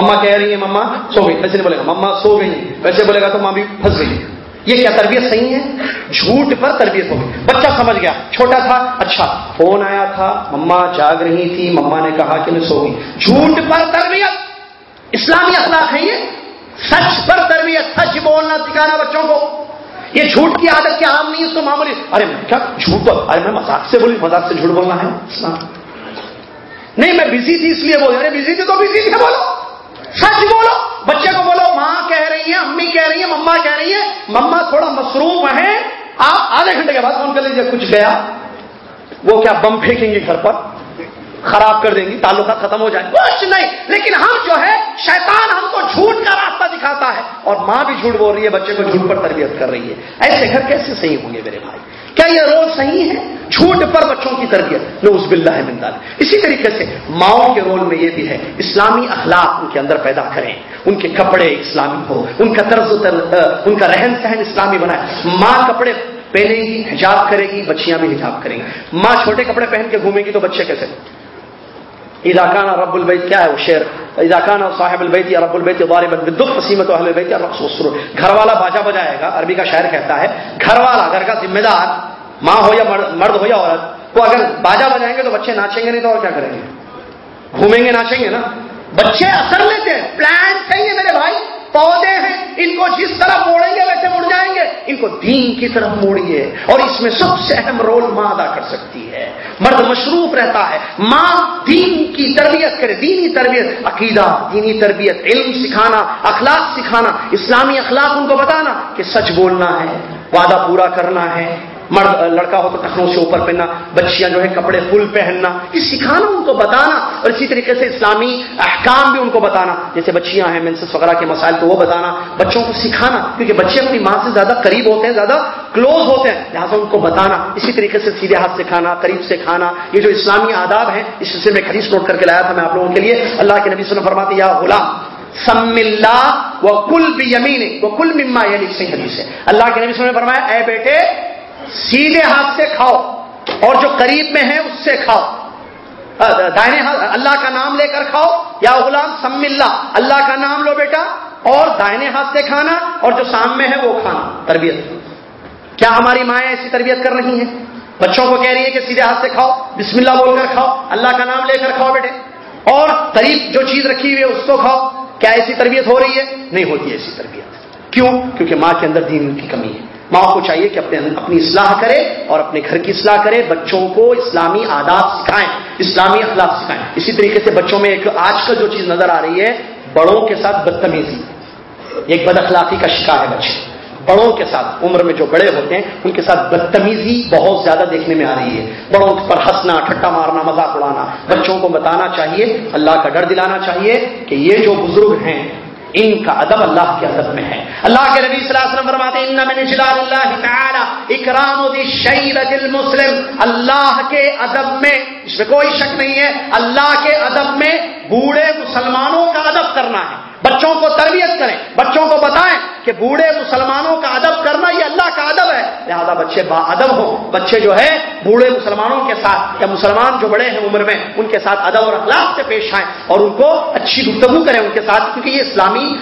مما کہہ رہی ہے مما سو گئی۔ ویسے نہیں بولے گا۔ مما سو گئی۔ ویسے بولے گا تو ماں بھی پھنس گئی۔ یہ کیا تربیت صحیح ہے؟ جھوٹ پر تربیت ہوگی بچہ سمجھ گیا، چھوٹا تھا اچھا۔ فون آیا تھا، مما جاگ رہی تھی، مما نے کہا کہ میں سو گئی۔ جھوٹ پر تربیت، اسلامی اخلاق ہے یہ۔ سچ پر تربیت، سچ بولنا، سکھانا بچوں کو۔ یہ جھوٹ کی عادت کیا عام نہیں ہے اس کو معمولی؟ ارے کیا جھوٹ ارے میں مذاق سے بولی، مذاق سے جھوٹ بولنا ہے؟ اسلام۔ نہیں، میں بزی تھی اس لیے بول ارے بزی تھی تو بزی تھی، بولو سچ بولو بچے کو بولو ماں کہہ رہی ہے امی کہہ رہی ہے مما کہہ رہی ہے مما تھوڑا مصروف ہے آپ آدھے گھنٹے کے بعد فون کر لیجیے کچھ گیا۔ وہ کیا بم پھینکیں گے گھر پر؟ خراب کر دیں گی، تعلقات ختم ہو جائے کچھ نہیں، لیکن ہم جو ہے، شیطان ہم کو جھوٹ کا راستہ دکھاتا ہے۔ اور ماں بھی جھوٹ بول رہی ہے، بچے کو جھوٹ پر تربیت کر رہی ہے۔ ایسے گھر کیسے صحیح ہوں گے میرے بھائی؟ کیا یہ رول صحیح ہے؟ چھوٹ پر بچوں کی تربیت نوز باللہ بلّہ ہے اسی طریقے سے ماؤں کے رول میں یہ بھی ہے، اسلامی اخلاق ان کے اندر پیدا کریں۔ ان کے کپڑے اسلامی ہو ان کا طرز ان کا رہن سہن اسلامی بنائے ماں کپڑے پہنے گی، حجاب کرے گی، بچیاں بھی حجاب کریں گی۔ ماں چھوٹے کپڑے پہن کے گھومیں گی تو بچے کیسے؟ اداکان رب البیت کیا ہے وہ شعر؟ اداکان اور صاحب البیت یا رب البیت دکھ فصیمت اہل البیت یا رقص وسر گھر والا باجا بجائے گا، عربی کا شاعر کہتا ہے گھر والا گھر کا ذمہ دار ماں ہو یا مرد ہو یا عورت کو اگر باجا بجائیں گے تو بچے ناچیں گے نہیں تو اور کیا کریں گے؟ گھومیں گے، ناچیں گے نا؟ بچے اثر لیتے ہیں پلان کہیں میرے بھائی پودے ہیں، ان کو جس طرح موڑیں گے ویسے مڑ جائیں گے۔ ان کو دین کی طرف موڑیے اور اس میں سب سے اہم رول ماں ادا کر سکتی ہے۔ مرد مشروف رہتا ہے۔ ماں دین کی تربیت کرے، دینی تربیت، عقیدہ، دینی تربیت، علم سکھانا، اخلاق سکھانا، اسلامی اخلاق ان کو بتانا کہ سچ بولنا ہے، وعدہ پورا کرنا ہے۔ مرد لڑکا ہو تو ٹخنوں سے اوپر پہننا، بچیاں جو ہے کپڑے فل پہننا، یہ سکھانا ان کو بتانا اور اسی طریقے سے اسلامی احکام بھی ان کو بتانا، جیسے بچیاں ہیں مینسس وغیرہ کے مسائل تو وہ بتانا، بچوں کو سکھانا، کیونکہ بچے اپنی ماں سے زیادہ قریب ہوتے ہیں، زیادہ کلوز ہوتے ہیں، لہٰذا ان کو بتانا، اسی طریقے سے سیدھے ہاتھ سے کھانا، قریب سے کھانا، یہ جو اسلامی آداب ہیں، اس سلسلے میں خریش نوٹ کر کے لایا تھا میں آپ لوگوں کے لیے، اللہ کے نبی وسلم فرماتے یا غلام، سم اللہ وہ کل بھی یمین وہ کل مما یہ حدیث ہے، اللہ کے نبی وسلم نے فرمایا، اے بیٹے سیدھے ہاتھ سے کھاؤ اور جو قریب میں ہے اس سے کھاؤ۔ دائنے ہاتھ، اللہ کا نام لے کر کھاؤ۔ یا غلام سم اللہ اللہ کا نام لو بیٹا، اور دائنے ہاتھ سے کھانا اور جو سامنے ہے وہ کھانا۔ تربیت۔ کیا ہماری مائیں ایسی تربیت کر رہی ہیں؟ بچوں کو کہہ رہی ہے کہ سیدھے ہاتھ سے کھاؤ، بسم اللہ بول کر کھاؤ، اللہ کا نام لے کر کھاؤ بیٹے۔ اور قریب جو چیز رکھی ہوئی ہے اس کو کھاؤ۔ کیا ایسی تربیت ہو رہی ہے؟ نہیں ہوتی ایسی تربیت۔ کیوں؟ کیونکہ ماں کے اندر دین کی کمی ہے۔ ماں کو چاہیے کہ اپنے اپنی اصلاح کرے اور اپنے گھر کی اصلاح کرے، بچوں کو اسلامی آداب سکھائیں، اسلامی اخلاق سکھائیں۔ اسی طریقے سے بچوں میں ایک آج کل جو چیز نظر آ رہی ہے، بڑوں کے ساتھ بدتمیزی۔ ایک بد اخلاقی کا شکار ہے بچے۔ بڑوں کے ساتھ، عمر میں جو بڑے ہوتے ہیں، ان کے ساتھ بدتمیزی بہت زیادہ دیکھنے میں آ رہی ہے۔ بڑوں پر ہنسنا، ٹھٹا مارنا، مذاق اڑانا۔ بچوں کو بتانا چاہیے، اللہ کا ڈر دلانا چاہیے کہ یہ جو بزرگ ہیں، ان کا ادب اللہ کے ادب میں ہے۔ اللہ کے نبی صلی اللہ علیہ وسلم فرماتے ہیں، ان من جلال اللہ تعالی اکرام دی شیبۃ المسلم. اللہ کے ادب میں، اس میں کوئی شک نہیں ہے، اللہ کے ادب میں بوڑھے مسلمانوں کا ادب کرنا ہے۔ بچوں کو تربیت کریں، بچوں کو بتائیں کہ بوڑھے مسلمانوں کا ادب کرنا یہ اللہ کا ادب ہے۔ لہذا بچے با ادب ہوں۔ بچے جو ہے بوڑھے مسلمانوں کے ساتھ، یا مسلمان جو بڑے ہیں عمر میں، ان کے ساتھ ادب اور اخلاق سے پیش آئیں اور ان کو اچھی گفتگو کریں ان کے ساتھ، کیونکہ یہ اسلامی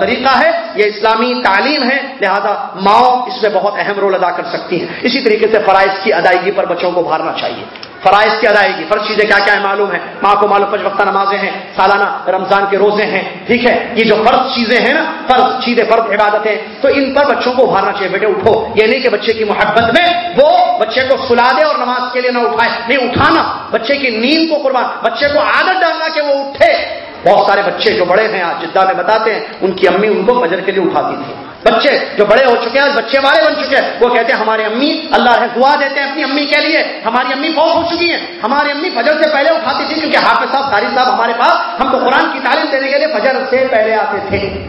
طریقہ ہے، یہ اسلامی تعلیم ہے۔ لہذا ماؤں اس میں بہت اہم رول ادا کر سکتی ہیں۔ اسی طریقے سے فرائض کی ادائیگی پر بچوں کو بھارنا چاہیے۔ فرائض کی ادائیگی، فرض چیزیں کیا کیا ہے معلوم ہے، ماں کو معلوم پنج وقتہ نمازیں ہیں، سالانہ رمضان کے روزے ہیں، ٹھیک ہے؟ یہ جو فرض چیزیں ہیں نا، فرض، چیزیں، فرض، عبادتیں، تو ان پر بچوں کو ابھارنا چاہیے، بیٹے اٹھو۔ یہ نہیں کہ بچے کی محبت میں وہ بچے کو سلا دے اور نماز کے لیے نہ اٹھائے۔ نہیں، اٹھانا۔ بچے کی نیند کو قربان، بچے کو عادت ڈالنا کہ وہ اٹھے۔ بہت سارے بچے جو بڑے ہیں، آج جدہ میں بتاتے ہیں، ان کی امی ان کو فجر کے لیے اٹھاتی تھی۔ بچے جو بڑے ہو چکے ہیں بچے والے بن چکے ہیں۔ وہ کہتے ہیں، ہمارے امی اللہ ہے، دعا دیتے ہیں اپنی امی کے لیے۔ ہماری امی بہت ہو چکی ہیں۔ ہماری امی فجر سے پہلے اٹھاتی تھی، کیونکہ حافظ صاحب تاریخ صاحب ہمارے پاس، ہم کو قرآن کی تعلیم دینے کے لیے فجر سے پہلے آتے تھے۔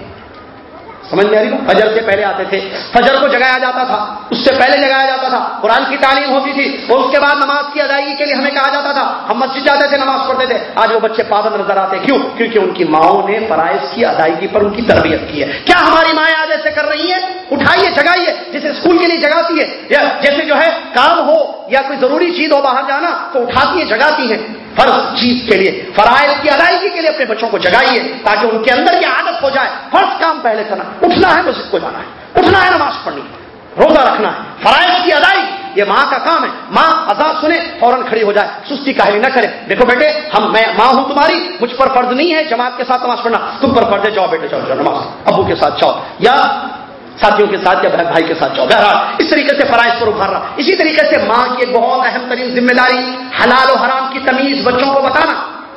سمجھ میں آ رہی فجر سے پہلے آتے تھے۔ فجر کو جگایا جاتا تھا۔ اس سے پہلے جگایا جاتا تھا۔ قرآن کی تعلیم ہوتی تھی۔ اور اس کے بعد نماز کی ادائیگی کے لیے ہمیں کہا جاتا تھا۔ ہم مسجد جاتے تھے، نماز پڑھتے تھے۔ آج وہ بچے پابند نظر آتے کیوں؟ کیونکہ ان کی ماؤں نے فرائض کی ادائیگی پر ان کی تربیت کی ہے۔ کیا ہماری مائیں آج ایسے کر رہی ہیں؟ اٹھائیے، جگائیے۔ جیسے اسکول کے لیے جگاتی ہے، یا جیسے جو ہے کام ہو یا کوئی ضروری چیز ہو باہر جانا، تو اٹھاتی ہیں جگاتی ہیں فرض چیز کے لیے، فرائض کی ادائیگی کے لیے اپنے بچوں کو جگائیے تاکہ ان کے اندر یہ عادت ہو جائے۔ فرض کام پہلے کرنا، اٹھنا ہے مسجد کو جانا ہے، اٹھنا ہے نماز پڑھنی روزہ رکھنا ہے۔ فرائض کی ادائیگی، یہ ماں کا کام ہے۔ ماں آزاد سنے، فوراً کھڑی ہو جائے، سستی کاہلی نہ کرے۔ دیکھو بیٹے، ہم، میں ماں ہوں تمہاری، مجھ پر فرض نہیں ہے جماعت کے ساتھ نماز پڑھنا، تم پر فرض ہے جاؤ بیٹے، جاؤ جاؤ، نماز، ابو کے ساتھ جاؤ۔ یا ساتھیوں کے ساتھ یا بھائی کے ساتھ جاؤ۔ بہرحال، اس طریقے سے فرائض پر ابھار رہا اسی طریقے سے ماں کی ایک بہت اہم ترین ذمہ داری، حلال و حرام کی تمیز بچوں کو بتانا،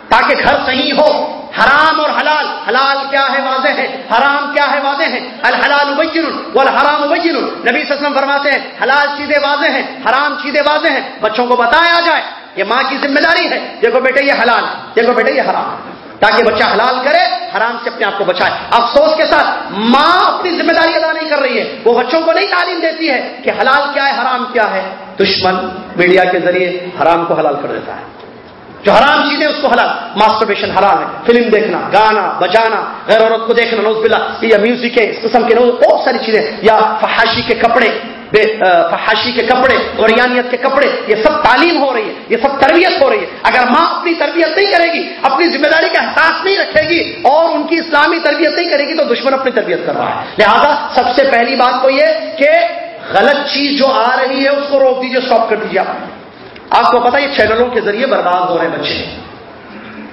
تاکہ گھر صحیح ہو۔ حرام اور حلال حلال کیا ہے واضح ہے، حرام کیا ہے واضح ہے؟ الحلال ابین والحرام ابین نبی وسلم فرماتے ہیں، حلال چیزیں واضح ہیں، حرام چیزیں واضح ہیں، بچوں کو بتایا جائے، یہ ماں کی ذمہ داری ہے۔ دیکھو بیٹے، یہ حلال دیکھو بیٹے، یہ حرام ہے۔ تاکہ بچہ حلال کرے، حرام سے اپنے آپ کو بچائے۔ افسوس کے ساتھ ماں اپنی ذمہ داری ادا نہیں کر رہی ہے۔ وہ بچوں کو نہیں تعلیم دیتی ہے کہ حلال کیا ہے، حرام کیا ہے۔ دشمن میڈیا کے ذریعے حرام کو حلال کر دیتا ہے۔ جو حرام چیزیں اس کو حلال ماسٹربیشن حرام ہے۔ فلم دیکھنا، گانا، بجانا، غیر عورت کو دیکھنا نوز بلا یا میوزک اس قسم کے بہت ساری چیزیں۔ یا فحاشی کے کپڑے۔ بے فحاشی کے کپڑے، غریانیت کے کپڑے، یہ سب تعلیم ہو رہی ہے، یہ سب تربیت ہو رہی ہے۔ اگر ماں اپنی تربیت نہیں کرے گی، اپنی ذمہ داری کا احساس نہیں رکھے گی اور ان کی اسلامی تربیت نہیں کرے گی، تو دشمن اپنی تربیت کر رہا ہے۔ لہذا سب سے پہلی بات تو یہ کہ غلط چیز جو آ رہی ہے، اس کو روک دیجیے اسٹاپ کر دیجیے آپ۔ آپ کو پتا یہ چینلوں کے ذریعے برباد ہو رہے ہیں بچے۔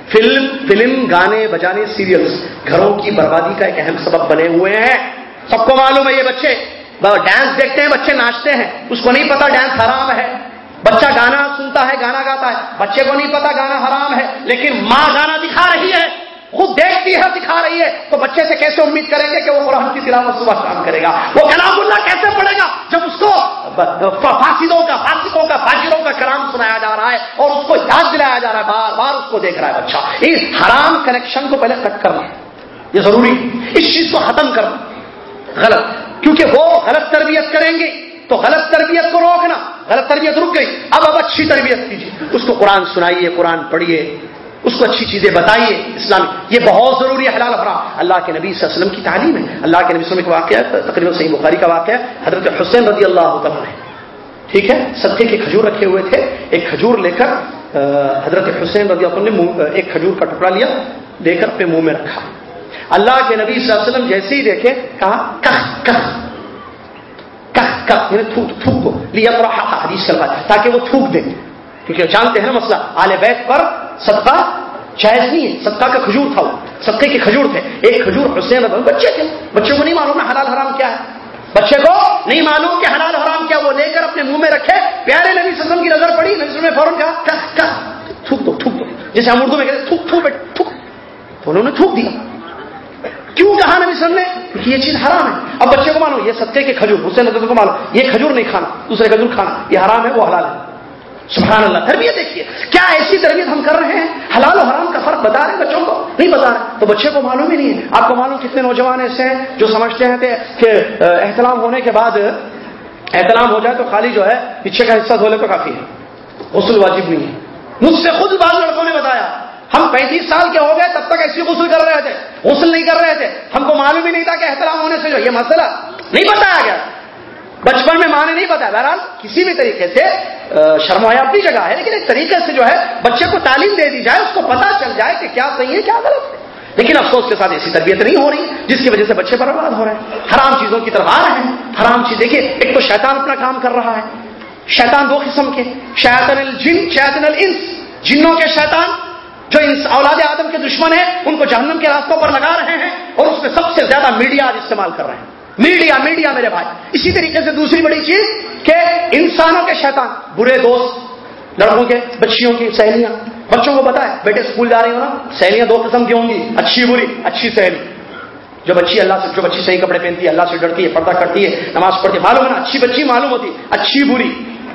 فلم فلم گانے بجانے سیریلز گھروں کی بربادی کا ایک اہم سبب بنے ہوئے ہیں۔ سب کو معلوم ہے یہ بچے۔ ڈانس دیکھتے ہیں، بچے ناچتے ہیں۔ اس کو نہیں پتا ڈانس حرام ہے۔ بچہ گانا سنتا ہے، گانا گاتا ہے۔ بچے کو نہیں پتا گانا حرام ہے، لیکن ماں گانا دکھا رہی ہے۔ خود دیکھتی ہے، دکھا رہی ہے۔ تو بچے سے کیسے امید کریں گے کہ وہ قرآن کی تلاوت صبح شام کرے گا؟ وہ کلام اللہ کیسے پڑھے گا؟ جب اس کو فاسدوں کا فاسدوں کا، فاجروں کا کلام سنایا جا رہا ہے اور اس کو یاد دلایا جا رہا ہے، بار بار اس کو دیکھ رہا ہے بچہ۔ اس حرام کنیکشن کو پہلے کٹ کرنا۔ یہ ضروری اس چیز کو ختم کرنا۔ غلط۔ کیونکہ وہ غلط تربیت کریں گے تو غلط تربیت کو روکنا، غلط تربیت رک گئی۔ اب اب اچھی تربیت کیجیے۔ اس کو قرآن سنائیے، قرآن پڑھیے، اس کو اچھی چیزیں بتائیے۔ اسلام، یہ بہت ضروری ہے، حلال حرام۔ اللہ کے نبی صلی اللہ علیہ وسلم کی تعلیم ہے۔ اللہ کے نبی وسلم کا واقعہ ہے، تقریباً صحیح بخاری کا واقعہ ہے۔ حضرت حسین رضی اللہ تعالیٰ ہے ٹھیک ہے؟ صدقے کے کھجور رکھے ہوئے تھے۔ ایک کھجور لے کر حضرت حسین رضی اللہ نے ایک کھجور کا ٹکڑا لیا لے کر اپنے منہ میں رکھا۔ اللہ کے نبی صلی اللہ علیہ وسلم جیسے ہی دیکھے، کہا، کخ کخ کخ کخ یعنی تھوک تھوک کو لیا حدیث چل تاکہ وہ تھوک دے۔ کیونکہ جانتے ہیں نا مسئلہ، آل بیت پر صدقہ جائز نہیں ہے، صدقہ کا کھجور تھا وہ۔ صدقے کے کھجور تھے۔ ایک کھجور حسین بچے تھے۔ بچوں کو نہیں معلوم نا حلال حرام کیا ہے۔ بچے کو نہیں معلوم کہ حلال حرام کیا وہ لے کر اپنے منہ میں رکھے۔ پیارے نبی سسم کی نظر پڑی، نبی میں فوراً کہا تھوک دو تھوک دو۔ جیسے ہم اردو میں کہتے تھوک تھوک تھوک۔ تو انہوں نے تھوک دیا۔ کیوں کہا نبی صلی نے؟ کہ یہ چیز حرام ہے۔ اب بچے کو مانو، یہ ستے کے کھجور، حسین نظر کو مانو، یہ کھجور نہیں کھانا، دوسرے کھجور کھانا، یہ حرام ہے، وہ حلال ہے۔ سبحان اللہ، تربیت دیکھیے، کیا ایسی تربیت ہم کر رہے ہیں؟ حلال و حرام کا فرق بتا رہے ہیں بچوں کو؟ نہیں بتا رہے، تو بچے کو معلوم ہی نہیں ہے۔ آپ کو معلوم کتنے نوجوان ایسے ہیں جو سمجھتے ہیں کہ احترام ہونے کے بعد احترام ہو جائے تو خالی جو ہے، پیچھے کا حصہ دھولے تو کافی ہے۔ غسل واجب نہیں ہے۔ مجھ سے خود بعض لڑکوں نے بتایا ہم پینتیس سال کے ہو گئے تب تک ایسی غسل کر رہے تھے۔ غسل نہیں کر رہے تھے۔ ہم کو معلوم ہی نہیں تھا کہ احترام ہونے سے جو یہ مسئلہ نہیں بتایا گیا۔ بچپن میں ماں نے نہیں بتایا۔ بہرحال کسی بھی طریقے سے شرمایا اپنی جگہ ہے، لیکن ایک طریقے سے جو ہے بچے کو تعلیم دے دی جائے، اس کو پتا چل جائے کہ کیا صحیح ہے، کیا غلط ہے۔ لیکن افسوس کے ساتھ ایسی تربیت نہیں ہو رہی، جس کی وجہ سے بچے برباد ہو رہے ہیں۔ حرام چیزوں کی طرف آ رہے ہیں۔ حرام چیز، دیکھیے، ایک تو شیطان اپنا کام کر رہا ہے۔ شیطان دو قسم کے۔ شیطان الجن، شیطان الانس۔ جنوں کے شیطان جو اولاد آدم کے دشمن ہیں، ان کو جہنم کے راستوں پر لگا رہے ہیں اور اس میں سب سے زیادہ میڈیا آج استعمال کر رہے ہیں۔ میڈیا میڈیا میرے بھائی۔ اسی طریقے سے دوسری بڑی چیز کہ انسانوں کے شیطان، برے دوست، لڑکوں کے، بچیوں کی سہیلیاں۔ بچوں کو پتا ہے، بیٹے اسکول جا رہی ہوں نا، سہیلیاں دو قسم کی ہوں گی، اچھی بری، اچھی سہیلی۔ جو بچی اللہ سے، جو بچی صحیح کپڑے پہنتی ہے، اللہ سے ڈرتی ہے، پردہ کرتی ہے، نماز پڑھتی ہے، معلوم ہے نا، اچھی بچی معلوم ہوتی اچھی بری۔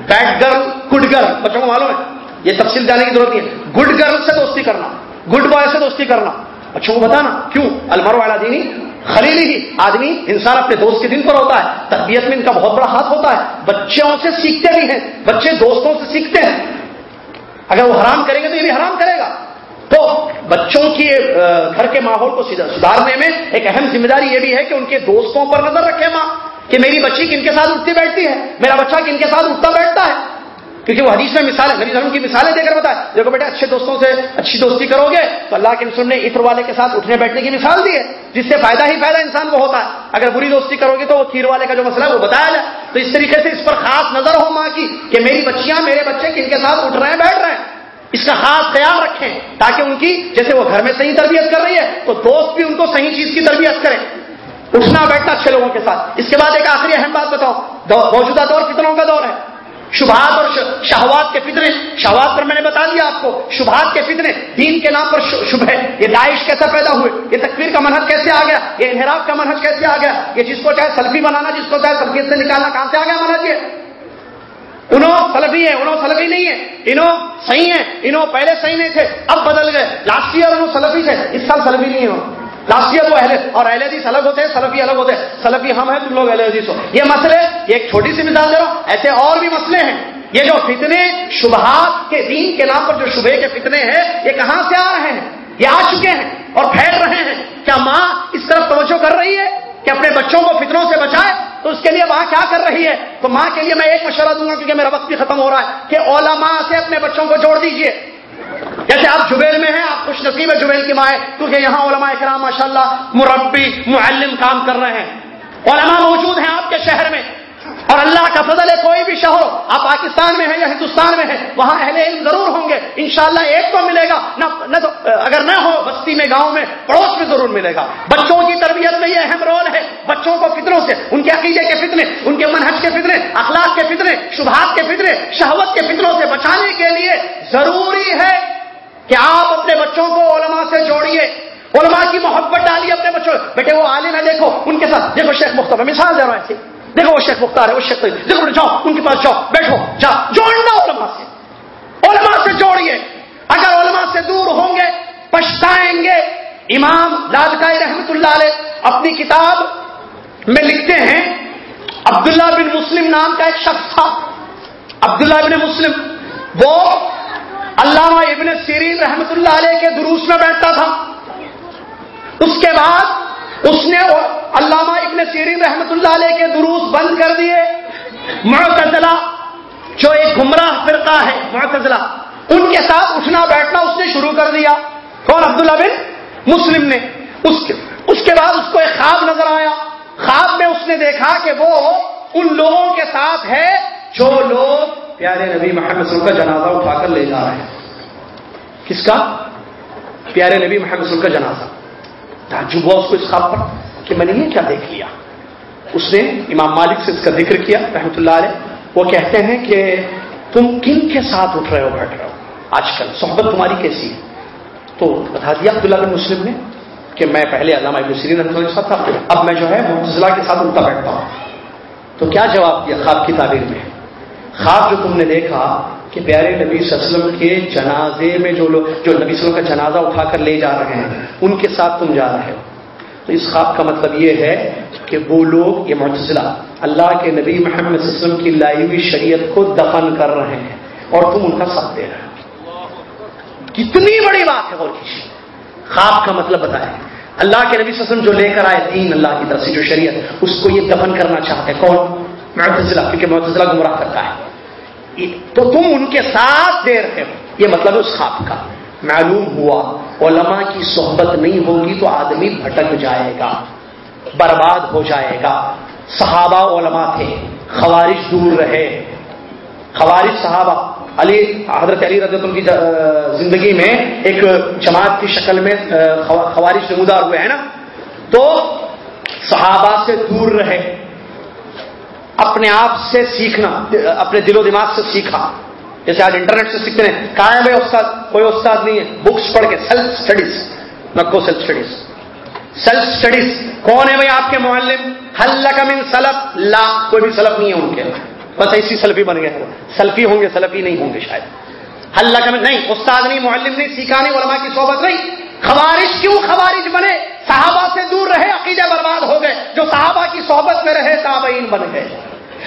بیڈ گرل گڈ گرل بچوں کو معلوم ہے۔ یہ تفصیل جانے کی ضرورت نہیں ہے۔ گڈ گرل سے دوستی کرنا گڈ بوائے سے دوستی کرنا۔ اچھا، بچوں کو بتانا، کیوں؟ المر والا دینی خریلی ہی۔ آدمی، انسان اپنے دوست کے دن پر ہوتا ہے، تربیت میں ان کا بہت بڑا ہاتھ ہوتا ہے۔ بچوں سے سیکھتے بھی ہیں، بچے دوستوں سے سیکھتے ہیں۔ اگر وہ حرام کریں گے تو یہ بھی حرام کرے گا۔ تو بچوں کی گھر کے ماحول کو سدھارنے میں ایک اہم ذمہ داری یہ بھی ہے کہ ان کے دوستوں پر نظر رکھے ماں، کہ میری بچی کن کے ساتھ اٹھتی بیٹھتی ہے، میرا بچہ کن کے ساتھ اٹھتا بیٹھتا ہے۔ کیونکہ وہ حدیث میں مثال ہے، نبی کی مثالیں دے کر بتایا۔ دیکھو بیٹا، اچھے دوستوں سے اچھی دوستی کرو گے تو اللہ کے رسول نے عطر والے کے ساتھ اٹھنے بیٹھنے کی مثال دی ہے، جس سے فائدہ ہی فائدہ انسان کو ہوتا ہے۔ اگر بری دوستی کرو گے تو وہ کھیر والے کا جو مسئلہ ہے وہ بتایا جائے۔ تو اس طریقے سے اس پر خاص نظر ہو ماں کی کہ میری بچیاں، میرے بچے کن کے ساتھ اٹھ رہے ہیں، بیٹھ رہے ہیں۔ اس کا خاص خیال رکھیں تاکہ ان کی، جیسے وہ گھر میں صحیح تربیت کر رہی ہے، تو دوست بھی ان کو صحیح چیز کی تربیت کریں اٹھنا بیٹھنا اچھے لوگوں کے ساتھ۔ اس کے بعد ایک آخری اہم بات بتاؤ موجودہ دور کتنوں کا دور ہے؟ شبہات اور شہوات کے فتنے شہوات پر میں نے بتا دیا آپ کو، شبہات کے فتنے، دین کے نام پر شبہ یہ داعش کیسا پیدا ہوئے؟ یہ تکبیر کا منحص کیسے آ گیا؟ یہ انحراف کا منحص کیسے آ گیا؟ یہ جس کو چاہے سلفی بنانا، جس کو چاہے سلفیت سے نکالنا، کہاں سے آ گیا منحص یہ؟ انہوں سلفی ہے انہوں سلفی نہیں ہے انہوں صحیح ہے انہوں پہلے صحیح نہیں تھے، اب بدل گئے۔ لاسٹ ایئر انہوں سلفی تھے، اس سال سلفی نہیں ہو لاسٹ ایئر وہ اہل اور اہل حدیث الگ ہوتے ہیں، سلفی الگ ہوتے ہیں۔ سلفی ہم ہیں، تم لوگ اہل حدیث ہو۔ یہ مسئلے ایک چھوٹی سی مثال دے رہا ہوں۔ ایسے اور بھی مسئلے ہیں۔ یہ جو فتنے، شبہات کے دین کے نام پر جو شبہ کے فتنے ہیں، یہ کہاں سے آ رہے ہیں؟ یہ آ چکے ہیں اور پھیل رہے ہیں۔ کیا ماں اس طرف توجہ کر رہی ہے کہ اپنے بچوں کو فتنوں سے بچائے؟ تو اس کے لیے ماں کیا کر رہی ہے؟ تو ماں کے لیے میں ایک مشورہ دوں گا کیونکہ میرا وقت بھی ختم ہو رہا ہے کہ علماء سے اپنے بچوں کو جوڑ دیجیے۔ جیسے آپ جبیل میں ہیں، آپ خوش نصیب ہے جبیل کی ماں ہے کیونکہ یہاں علماء اکرام ماشاء اللہ مربی، معلم کام کر رہے ہیں۔ علماء موجود ہیں آپ کے شہر میں۔ اور اللہ کا فضل ہے کوئی بھی شہر، آپ پاکستان میں ہیں یا ہندوستان میں ہیں، وہاں اہل علم ضرور ہوں گے۔ انشاءاللہ ایک تو ملے گا، نہ نہ تو اگر نہ ہو، بستی میں، گاؤں میں، پڑوس میں ضرور ملے گا۔ بچوں کی تربیت میں یہ اہم رول ہے، بچوں کو فطروں سے، ان کے عقیدے کے فطرے، ان کے منحج کے فطرے، اخلاق کے فطرے، شبہات کے فطرے، شہوت کے فطروں سے بچانے کے لیے ضروری ہے کہ آپ اپنے بچوں کو علماء سے جوڑیے۔ علماء کی محبت ڈالیے اپنے بچوں بیٹے، وہ عالم ہے، دیکھو، ان کے ساتھ، دیکھو شیخ مختلف مثال دے رہا ہوں ایسی۔ دیکھو وہ شیخ مختار ہے، وہ شیخ دیکھو جاؤ، ان کے پاس جاؤ، بیٹھو، جاؤ۔ جوڑنا علماء سے۔ علماء سے جوڑیے۔ اگر علماء سے دور ہوں گے، پچھتائیں گے۔ امام لادکائی رحمت اللہ علیہ اپنی کتاب میں لکھتے ہیں، عبداللہ بن مسلم نام کا ایک شخص تھا۔ عبداللہ بن مسلم، وہ علامہ ابن سیرین رحمت اللہ علیہ کے دروس میں بیٹھتا تھا۔ اس کے بعد اس نے علامہ ابن سیرین رحمت اللہ علیہ کے دروس بند کر دیے۔ معتزلہ جو ایک گمراہ فرقہ ہے، معتزلہ، ان کے ساتھ اٹھنا بیٹھنا اس نے شروع کر دیا۔ کون؟ عبداللہ بن مسلم نے۔ اس کے اس کے بعد اس کو ایک خواب نظر آیا۔ خواب میں اس نے دیکھا کہ وہ ان لوگوں کے ساتھ ہے جو لوگ پیارے نبی محمد وسلم کا جنازہ اٹھا کر لے جا رہے ہیں۔ کس کا؟ پیارے نبی محمد وسلم کا جنازہ۔ تعجب ہوا اس کو اس خواب پر۔ کہ میں نے یہ کیا دیکھ لیا۔ اس نے امام مالک سے اس کا ذکر کیا، رحمۃ اللہ علیہ۔ وہ کہتے ہیں کہ تم کن کے ساتھ اٹھ رہے ہو، بیٹھ رہے ہو؟ آج کل صحبت تمہاری کیسی ہے؟ تو بتا دیا عبداللہ بن مسلم نے کہ میں پہلے علامہ ابن سرین رحمۃ اللہ کے ساتھ تھا، اب میں جو ہے متضلاع کے ساتھ الٹا بیٹھتا ہوں۔ تو کیا جواب دیا خواب کی تعبیر میں؟ خواب جو تم نے دیکھا کہ پیارے نبی صلی اللہ علیہ وسلم کے جنازے میں جو لوگ جو نبی صلی اللہ علیہ وسلم کا جنازہ اٹھا کر لے جا رہے ہیں، ان کے ساتھ تم جا رہے ہو۔ تو اس خواب کا مطلب یہ ہے کہ وہ لوگ یہ معتزلہ اللہ کے نبی محمد صلی اللہ علیہ وسلم کی لائی ہوئی شریعت کو دفن کر رہے ہیں اور تم ان کا ساتھ دے رہے ہو۔ کتنی بڑی بات ہے اور کسی خواب کا مطلب بتائیں۔ اللہ کے نبی صلی اللہ علیہ وسلم جو لے کر آئے دین اللہ کی طرف سے، جو شریعت، اس کو یہ دفن کرنا چاہتے ہیں۔ کون؟ معتزلہ، کیونکہ معتزلہ گمراہ کرتا ہے۔ تو تم ان کے ساتھ دے رہے ہو۔ یہ مطلب اس خواب کا۔ معلوم ہوا، علماء کی صحبت نہیں ہوگی تو آدمی بھٹک جائے گا، برباد ہو جائے گا۔ صحابہ علماء تھے خوارش دور رہے۔ خوارش صحابہ، علی، حضرت علی رضی اللہ کی زندگی میں ایک جماعت کی شکل میں خوارش نمودار ہوئے ہیں نا؟ تو صحابہ سے دور رہے، اپنے آپ سے سیکھنا، اپنے دل و دماغ سے سیکھا۔ جیسے آج انٹرنیٹ سے سیکھتے ہیں کہاں ہے استاد، کوئی استاد نہیں ہے۔ بکس پڑھ کے سیلف اسٹڈیز نکو سیلف اسٹڈیز سیلف اسٹڈیز کون ہے بھائی آپ کے معلم؟ حل کا من سلف؟ لا، کوئی بھی سلف نہیں ہے ان کے۔ بس ایسی سلفی بن گئے سلفی ہوں گے، سلفی نہیں ہوں گے شاید۔ اللہ کا نہیں، استاد نہیں، معلم نہیں، سیکھا نہیں، علماء کی صحبت نہیں۔ خوارش کیوں خوارش بنے؟ صحابہ سے دور رہے عقیدے برباد ہو گئے۔ جو صحابہ کی صحبت میں رہے، تابعین بن گئے۔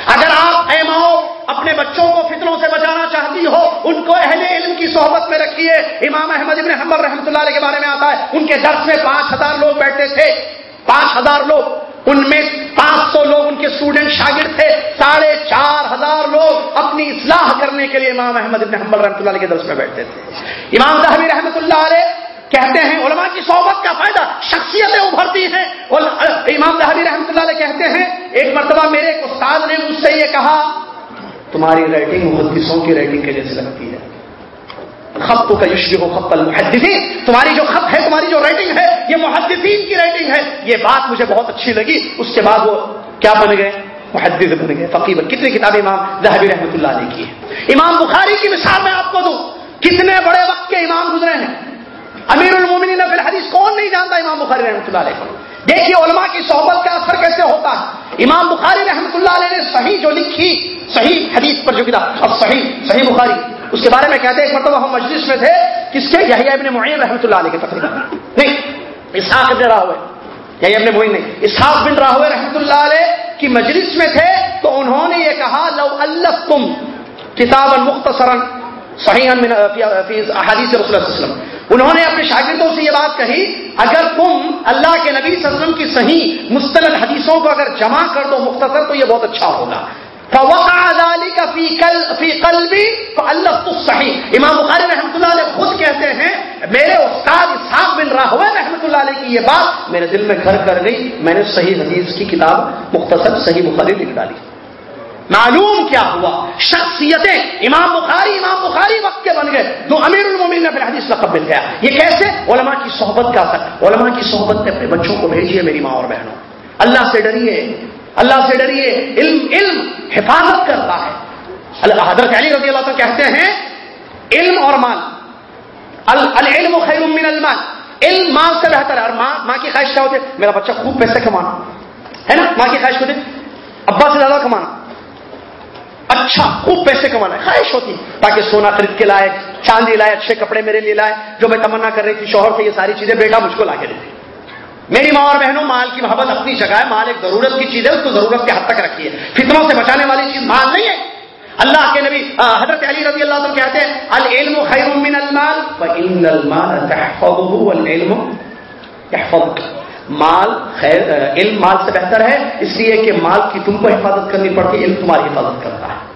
اگر آپ اے ماؤ اپنے بچوں کو فتنوں سے بچانا چاہتی ہو، ان کو اہل علم کی صحبت میں رکھیے۔ امام احمد ابن حمر رحمۃ اللہ علیہ کے بارے میں آتا ہے۔ ان کے درس میں پانچ ہزار لوگ بیٹھتے تھے۔ پانچ ہزار لوگ۔ ان میں پانچ سو لوگ ان کے اسٹوڈنٹ شاگرد تھے۔ ساڑھے چار ہزار لوگ اپنی اصلاح کرنے کے لیے امام احمد ابن حمل رحمۃ اللہ علیہ کے درس میں بیٹھتے تھے۔ امام صاحبی رحمۃ اللہ علیہ کہتے ہیں علماء کی صحبت کا فائدہ شخصیتیں ابھرتی ہیں۔ اور امام دہبی رحمۃ اللہ علیہ کہتے ہیں، ایک مرتبہ میرے ایک استاد نے مجھ سے یہ کہا، تمہاری رائٹنگ محدثوں کی رائٹنگ کے جیسے لگتی ہے۔ خط کا یشی ہو خط المحدثین، تمہاری جو خط ہے، تمہاری جو رائٹنگ ہے، یہ محدثین کی رائٹنگ ہے۔ یہ بات مجھے بہت اچھی لگی۔ اس کے بعد وہ کیا بن گئے؟ محدث بن گئے۔ فقیب کتنی کتابیں امام ذہبی رحمۃ اللہ علیہ کی ہے امام بخاری کی مثال میں آپ کو دوں۔ کتنے بڑے وقت کے امام گزرے ہیں۔ امیر المومنین فی الحدیث کون نہیں جانتا؟ امام بخاری رحمۃ اللہ علیہ کو دیکھیے علماء کی صحبت کا اثر کیسے ہوتا ہے؟ امام بخاری رحمۃ اللہ علیہ نے صحیح جو لکھی، صحیح حدیث پر جو کتاب اب صحیح صحیح بخاری، اس کے بارے میں کہتے ہیں ایک مرتبہ ہم مجلس میں تھے، کس کے؟ یحییٰ ابن معین رحمۃ اللہ علیہ کے تقریباً۔ نہیں، اسحاق ابن راہوے۔ یحییٰ ابن معین نہیں، اسحاق بن راہوے رحمۃ اللہ علیہ کی مجلس میں تھے، تو انہوں نے یہ کہا، لو اللہ تم کتاب مختصرا صحیح حدیث رسول اللہ علیہ وسلم۔ انہوں نے اپنے شاگردوں سے یہ بات کہی، اگر تم اللہ کے نبی صلی اللہ علیہ وسلم کی صحیح مستند حدیثوں کو اگر جمع کر دو مختصر، تو یہ بہت اچھا ہوگا۔ اللہ صحیح امام بخاری رحمۃ اللہ علیہ خود کہتے ہیں، میرے استاد اسحاق بن راہوے رحمۃ اللہ علیہ کی یہ بات میرے دل میں گھر کر گئی۔ میں نے صحیح حدیث کی کتاب مختصر، صحیح بخاری لکھ ڈالی۔ معلوم کیا ہوا؟ شخصیتیں امام بخاری امام بخاری وقت کے بن گئے۔ تو امیر المومن نے پھر حدیث لقب مل گیا یہ کیسے؟ علماء کی صحبت کا اثر۔ علماء کی صحبت نے اپنے بچوں کو بھیجیے میری ماں اور بہنوں۔ اللہ سے ڈریے، اللہ سے ڈریے۔ علم علم حفاظت کرتا ہے۔ حضرت علی رضی اللہ کہتے ہیں، علم اور مال۔ العلم خیر من المال۔ علم مال سے بہتر ہے۔ اور ماں ماں کی خواہش کیا ہوتی ہے؟ میرا بچہ خوب پیسے کمانا۔ ہے نا؟ ماں کی خواہش ہوتی ابا سے زیادہ کمانا۔ اچھا خوب پیسے کمانا ہے۔ خواہش ہوتی۔ تاکہ سونا خرید کے لائے، چاندی لائے، اچھے کپڑے میرے لیے لائے۔ جو میں تمنا کر رہی تھی شوہر سے یہ ساری چیزیں، بیٹا مجھ کو لا کے دیتے میری ماں اور بہنوں، مال کی محبت اپنی جگہ ہے۔ مال ایک ضرورت کی چیز ہے، اس کو ضرورت کے حد تک رکھیے۔ فطروں سے بچانے والی چیز مال نہیں ہے۔ اللہ کے نبی حضرت علی رضی اللہ عنہ کہتے ہیں، العلم خیر من المال فإن المال تحفظه والعلم يحفظك مال، خیر، علم مال سے بہتر ہے، اس لیے کہ مال کی تم کو حفاظت کرنی پڑتی علم تمہاری حفاظت کرتا ہے۔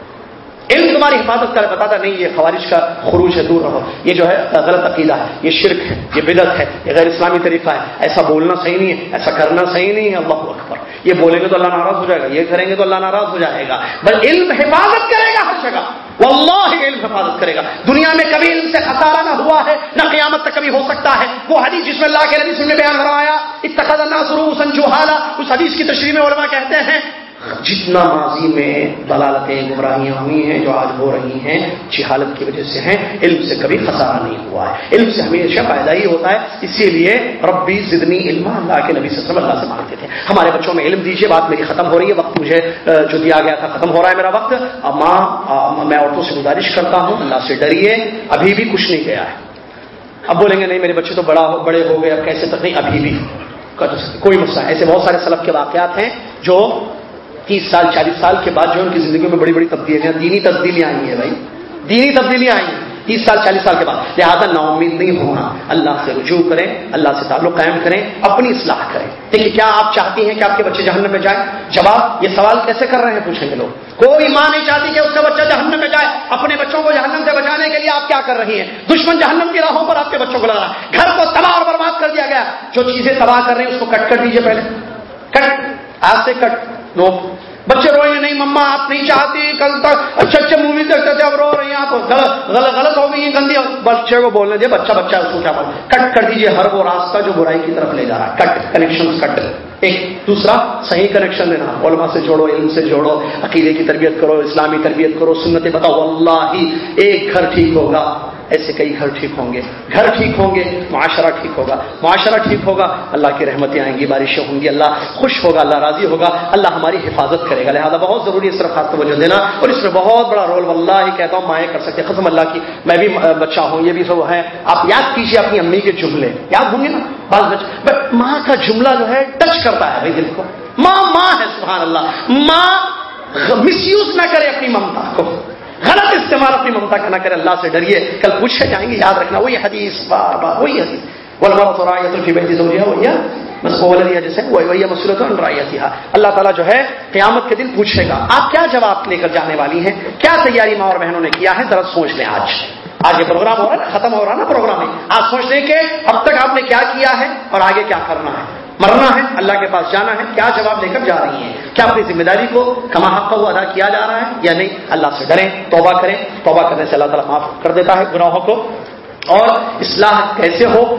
علم تمہاری حفاظت کر بتاتا نہیں، یہ خوارش کا خروج ہے، دور رہو۔ یہ جو ہے، غلط عقیدہ ہے، یہ شرک ہے، یہ بدت ہے، یہ غیر اسلامی طریقہ ہے۔ ایسا بولنا صحیح نہیں ہے، ایسا کرنا صحیح نہیں ہے۔ اللہ اکبر۔ یہ بولیں گے تو اللہ ناراض ہو جائے گا، یہ کریں گے تو اللہ ناراض ہو جائے گا۔ بس علم حفاظت کرے گا ہر جگہ۔ وہ اللہ علم حفاظت کرے گا۔ دنیا میں کبھی علم سے خسارہ نہ ہوا ہے، نہ قیامت تک کبھی ہو سکتا ہے۔ وہ حدیث جس میں اللہ کے نبی نے بیان کروایا اتخذ اللہ سرو اس حدیث کی تشریح میں علماء کہتے ہیں جتنا ماضی میں دلالتیں گمراہیاں ہوئی ہیں، جو آج ہو رہی ہیں، جہالت کی وجہ سے ہیں، علم سے کبھی خسارہ نہیں ہوا ہے۔ علم سے ہمیشہ فائدہ ہی ہوتا ہے۔ اسی لیے ربی زدنی علم اللہ کے نبی صلی اللہ سے مانگتے تھے۔ ہمارے بچوں میں علم دیجیے بات میری ختم ہو رہی ہے، وقت مجھے جو دیا گیا تھا ختم ہو رہا ہے میرا وقت۔ اب ماں میں عورتوں سے گزارش کرتا ہوں، اللہ سے ڈریے، ابھی بھی کچھ نہیں گیا ہے۔ اب بولیں گے، نہیں، میرے بچے تو بڑا بڑے ہو گئے، اب کیسے تک؟ نہیں، ابھی بھی۔ کوئی مسئلہ ایسے بہت سارے سلب کے واقعات ہیں جو تیس سال، چالیس سال کے بعد جو ان کی زندگی میں بڑی بڑی تبدیلیاں دینی تبدیلیاں آئی ہیں بھائی۔ دینی تبدیلیاں آئی ہیں۔ تیس سال، چالیس سال کے بعد۔ لہٰذا نا امید نہیں ہونا۔ اللہ سے رجوع کریں، اللہ سے تعلق قائم کریں، اپنی اصلاح کریں۔ دیکھیے، کیا آپ چاہتی ہیں کہ آپ کے بچے جہنم میں جائیں؟ جواب، یہ سوال کیسے کر رہے ہیں پوچھیں گے لوگ۔ کوئی ماں نہیں چاہتی کہ اس کا بچہ جہنم میں جائے۔ اپنے بچوں کو جہنم سے بچانے کے لیے آپ کیا کر رہی ہیں؟ دشمن جہنم کی راہوں پر آپ کے بچوں کو لگا گھر کو تباہ اور برباد کر دیا گیا۔ جو چیزیں تباہ کر رہے ہیں، اس کو کٹ کر دیجیے پہلے۔ کٹ آج سے کٹ نو بچے روئے نہیں مما، آپ نہیں چاہتی کل تک۔ اچھے اچھے مووی دیکھتے تھے اب رو رہے ہیں آپ۔ غلط غلط غلط ہو گئی گندی۔ بچے کو بولنے دے بچہ بچہ، اس کو کیا بول کٹ کر دیجیے ہر وہ راستہ جو برائی کی طرف لے جا رہا ہے۔ Cut connection cut. ایک دوسرا صحیح کنیکشن دینا علماء سے جوڑو، علم سے جوڑو، عقیدے کی تربیت کرو، اسلامی تربیت کرو، سنتیں بتاؤ۔ اللہ ہی ایک گھر ٹھیک ہوگا۔ ایسے کئی گھر ٹھیک ہوں گے۔ گھر ٹھیک ہوں گے، معاشرہ ٹھیک ہوگا۔ معاشرہ ٹھیک ہوگا، اللہ کی رحمتیں آئیں گی، بارشیں ہوں گی، اللہ خوش ہوگا، اللہ راضی ہوگا، اللہ ہماری حفاظت کرے گا۔ لہٰذا بہت ضروری ہے صرف خاص توجہ دینا۔ اور اس میں بہت بڑا رول اللہ ہی کہتا ہوں، مائیں کر سکتے ختم اللہ کی، میں بھی بچہ ہوں، یہ بھی سب ہے آپ یاد کیجیے اپنی امی کے جملے۔ یاد ہوں گے نا؟ بعض بچے بٹ ماں کا جملہ جو ہے ٹچ کرتا ہے بھائی دل کو۔ ماں ماں ہے، سبحان اللہ۔ ماں مس یوز نہ کرے اپنی ممتا کو۔ غلط استعمال اپنی ممتا کا نہ کرے، اللہ سے ڈریے۔ کل پوچھے جائیں گے، یاد رکھنا، وہی حدیث بار بار وہی حدیث۔ جیسے مسورت اللہ تعالیٰ جو ہے، قیامت کے دن پوچھے گا، آپ کیا جواب لے کر جانے والی ہیں؟ کیا تیاری ماں اور بہنوں نے کیا ہے؟ ذرا سوچ لیں آج۔ آج یہ پروگرام ہو رہا ہے نا، ختم ہو رہا ہے نا پروگرام آپ سوچ لیں کہ اب تک آپ نے کیا کیا ہے اور آگے کیا کرنا ہے۔ مرنا ہے، اللہ کے پاس جانا ہے، کیا جواب لے کر جا رہی ہیں؟ کیا اپنی ذمہ داری کو کما حق کو ادا کیا جا رہا ہے یا نہیں؟ اللہ سے ڈریں، توبہ کریں۔ توبہ کرنے سے اللہ تعالیٰ معاف کر دیتا ہے گناہوں کو۔ اور اصلاح کیسے ہو؟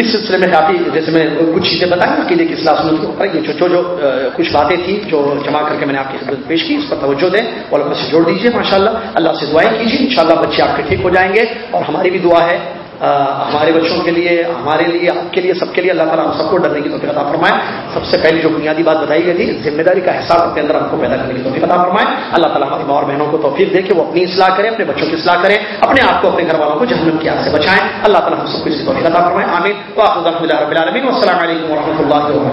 اس سلسلے میں کافی جیسے میں کچھ چیزیں بتائیں نا قلعے کی اصلاح سنت کے اوپر یہ جو جو کچھ باتیں تھیں جو جمع کر کے میں نے آپ کی خدمت پیش کی، اس پر توجہ دیں اور اپنے سے جوڑ دیجیے ماشاء اللہ اللہ سے دعائیں کیجیے انشاءاللہ بچے آپ کے ٹھیک ہو جائیں گے اور ہماری بھی دعا ہے۔ ہمارے بچوں کے لیے، ہمارے لیے، آپ کے لیے، سب کے لیے اللہ تعالیٰ ہم سب کو ڈرنے کی توفیق عطا فرمائے۔ سب سے پہلی جو بنیادی بات بتائی گئی تھی ذمہ داری کا احساس اپنے اندر ہم کو پیدا کرنے کی توفیق عطا فرمائے۔ اللہ تعالیٰ ہماری ماں اور بہنوں کو توفیق دے کہ وہ اپنی اصلاح کریں، اپنے بچوں کی اصلاح کریں، اپنے آپ کو اپنے گھر والوں کو جہنم کی آگ سے بچائیں۔ اللہ تعالیٰ ہم سب کو اس کی توفیق عطا فرمائے، آمین۔ تو آپ رب العالمین۔ السلام علیکم و اللہ وبرکاتہ۔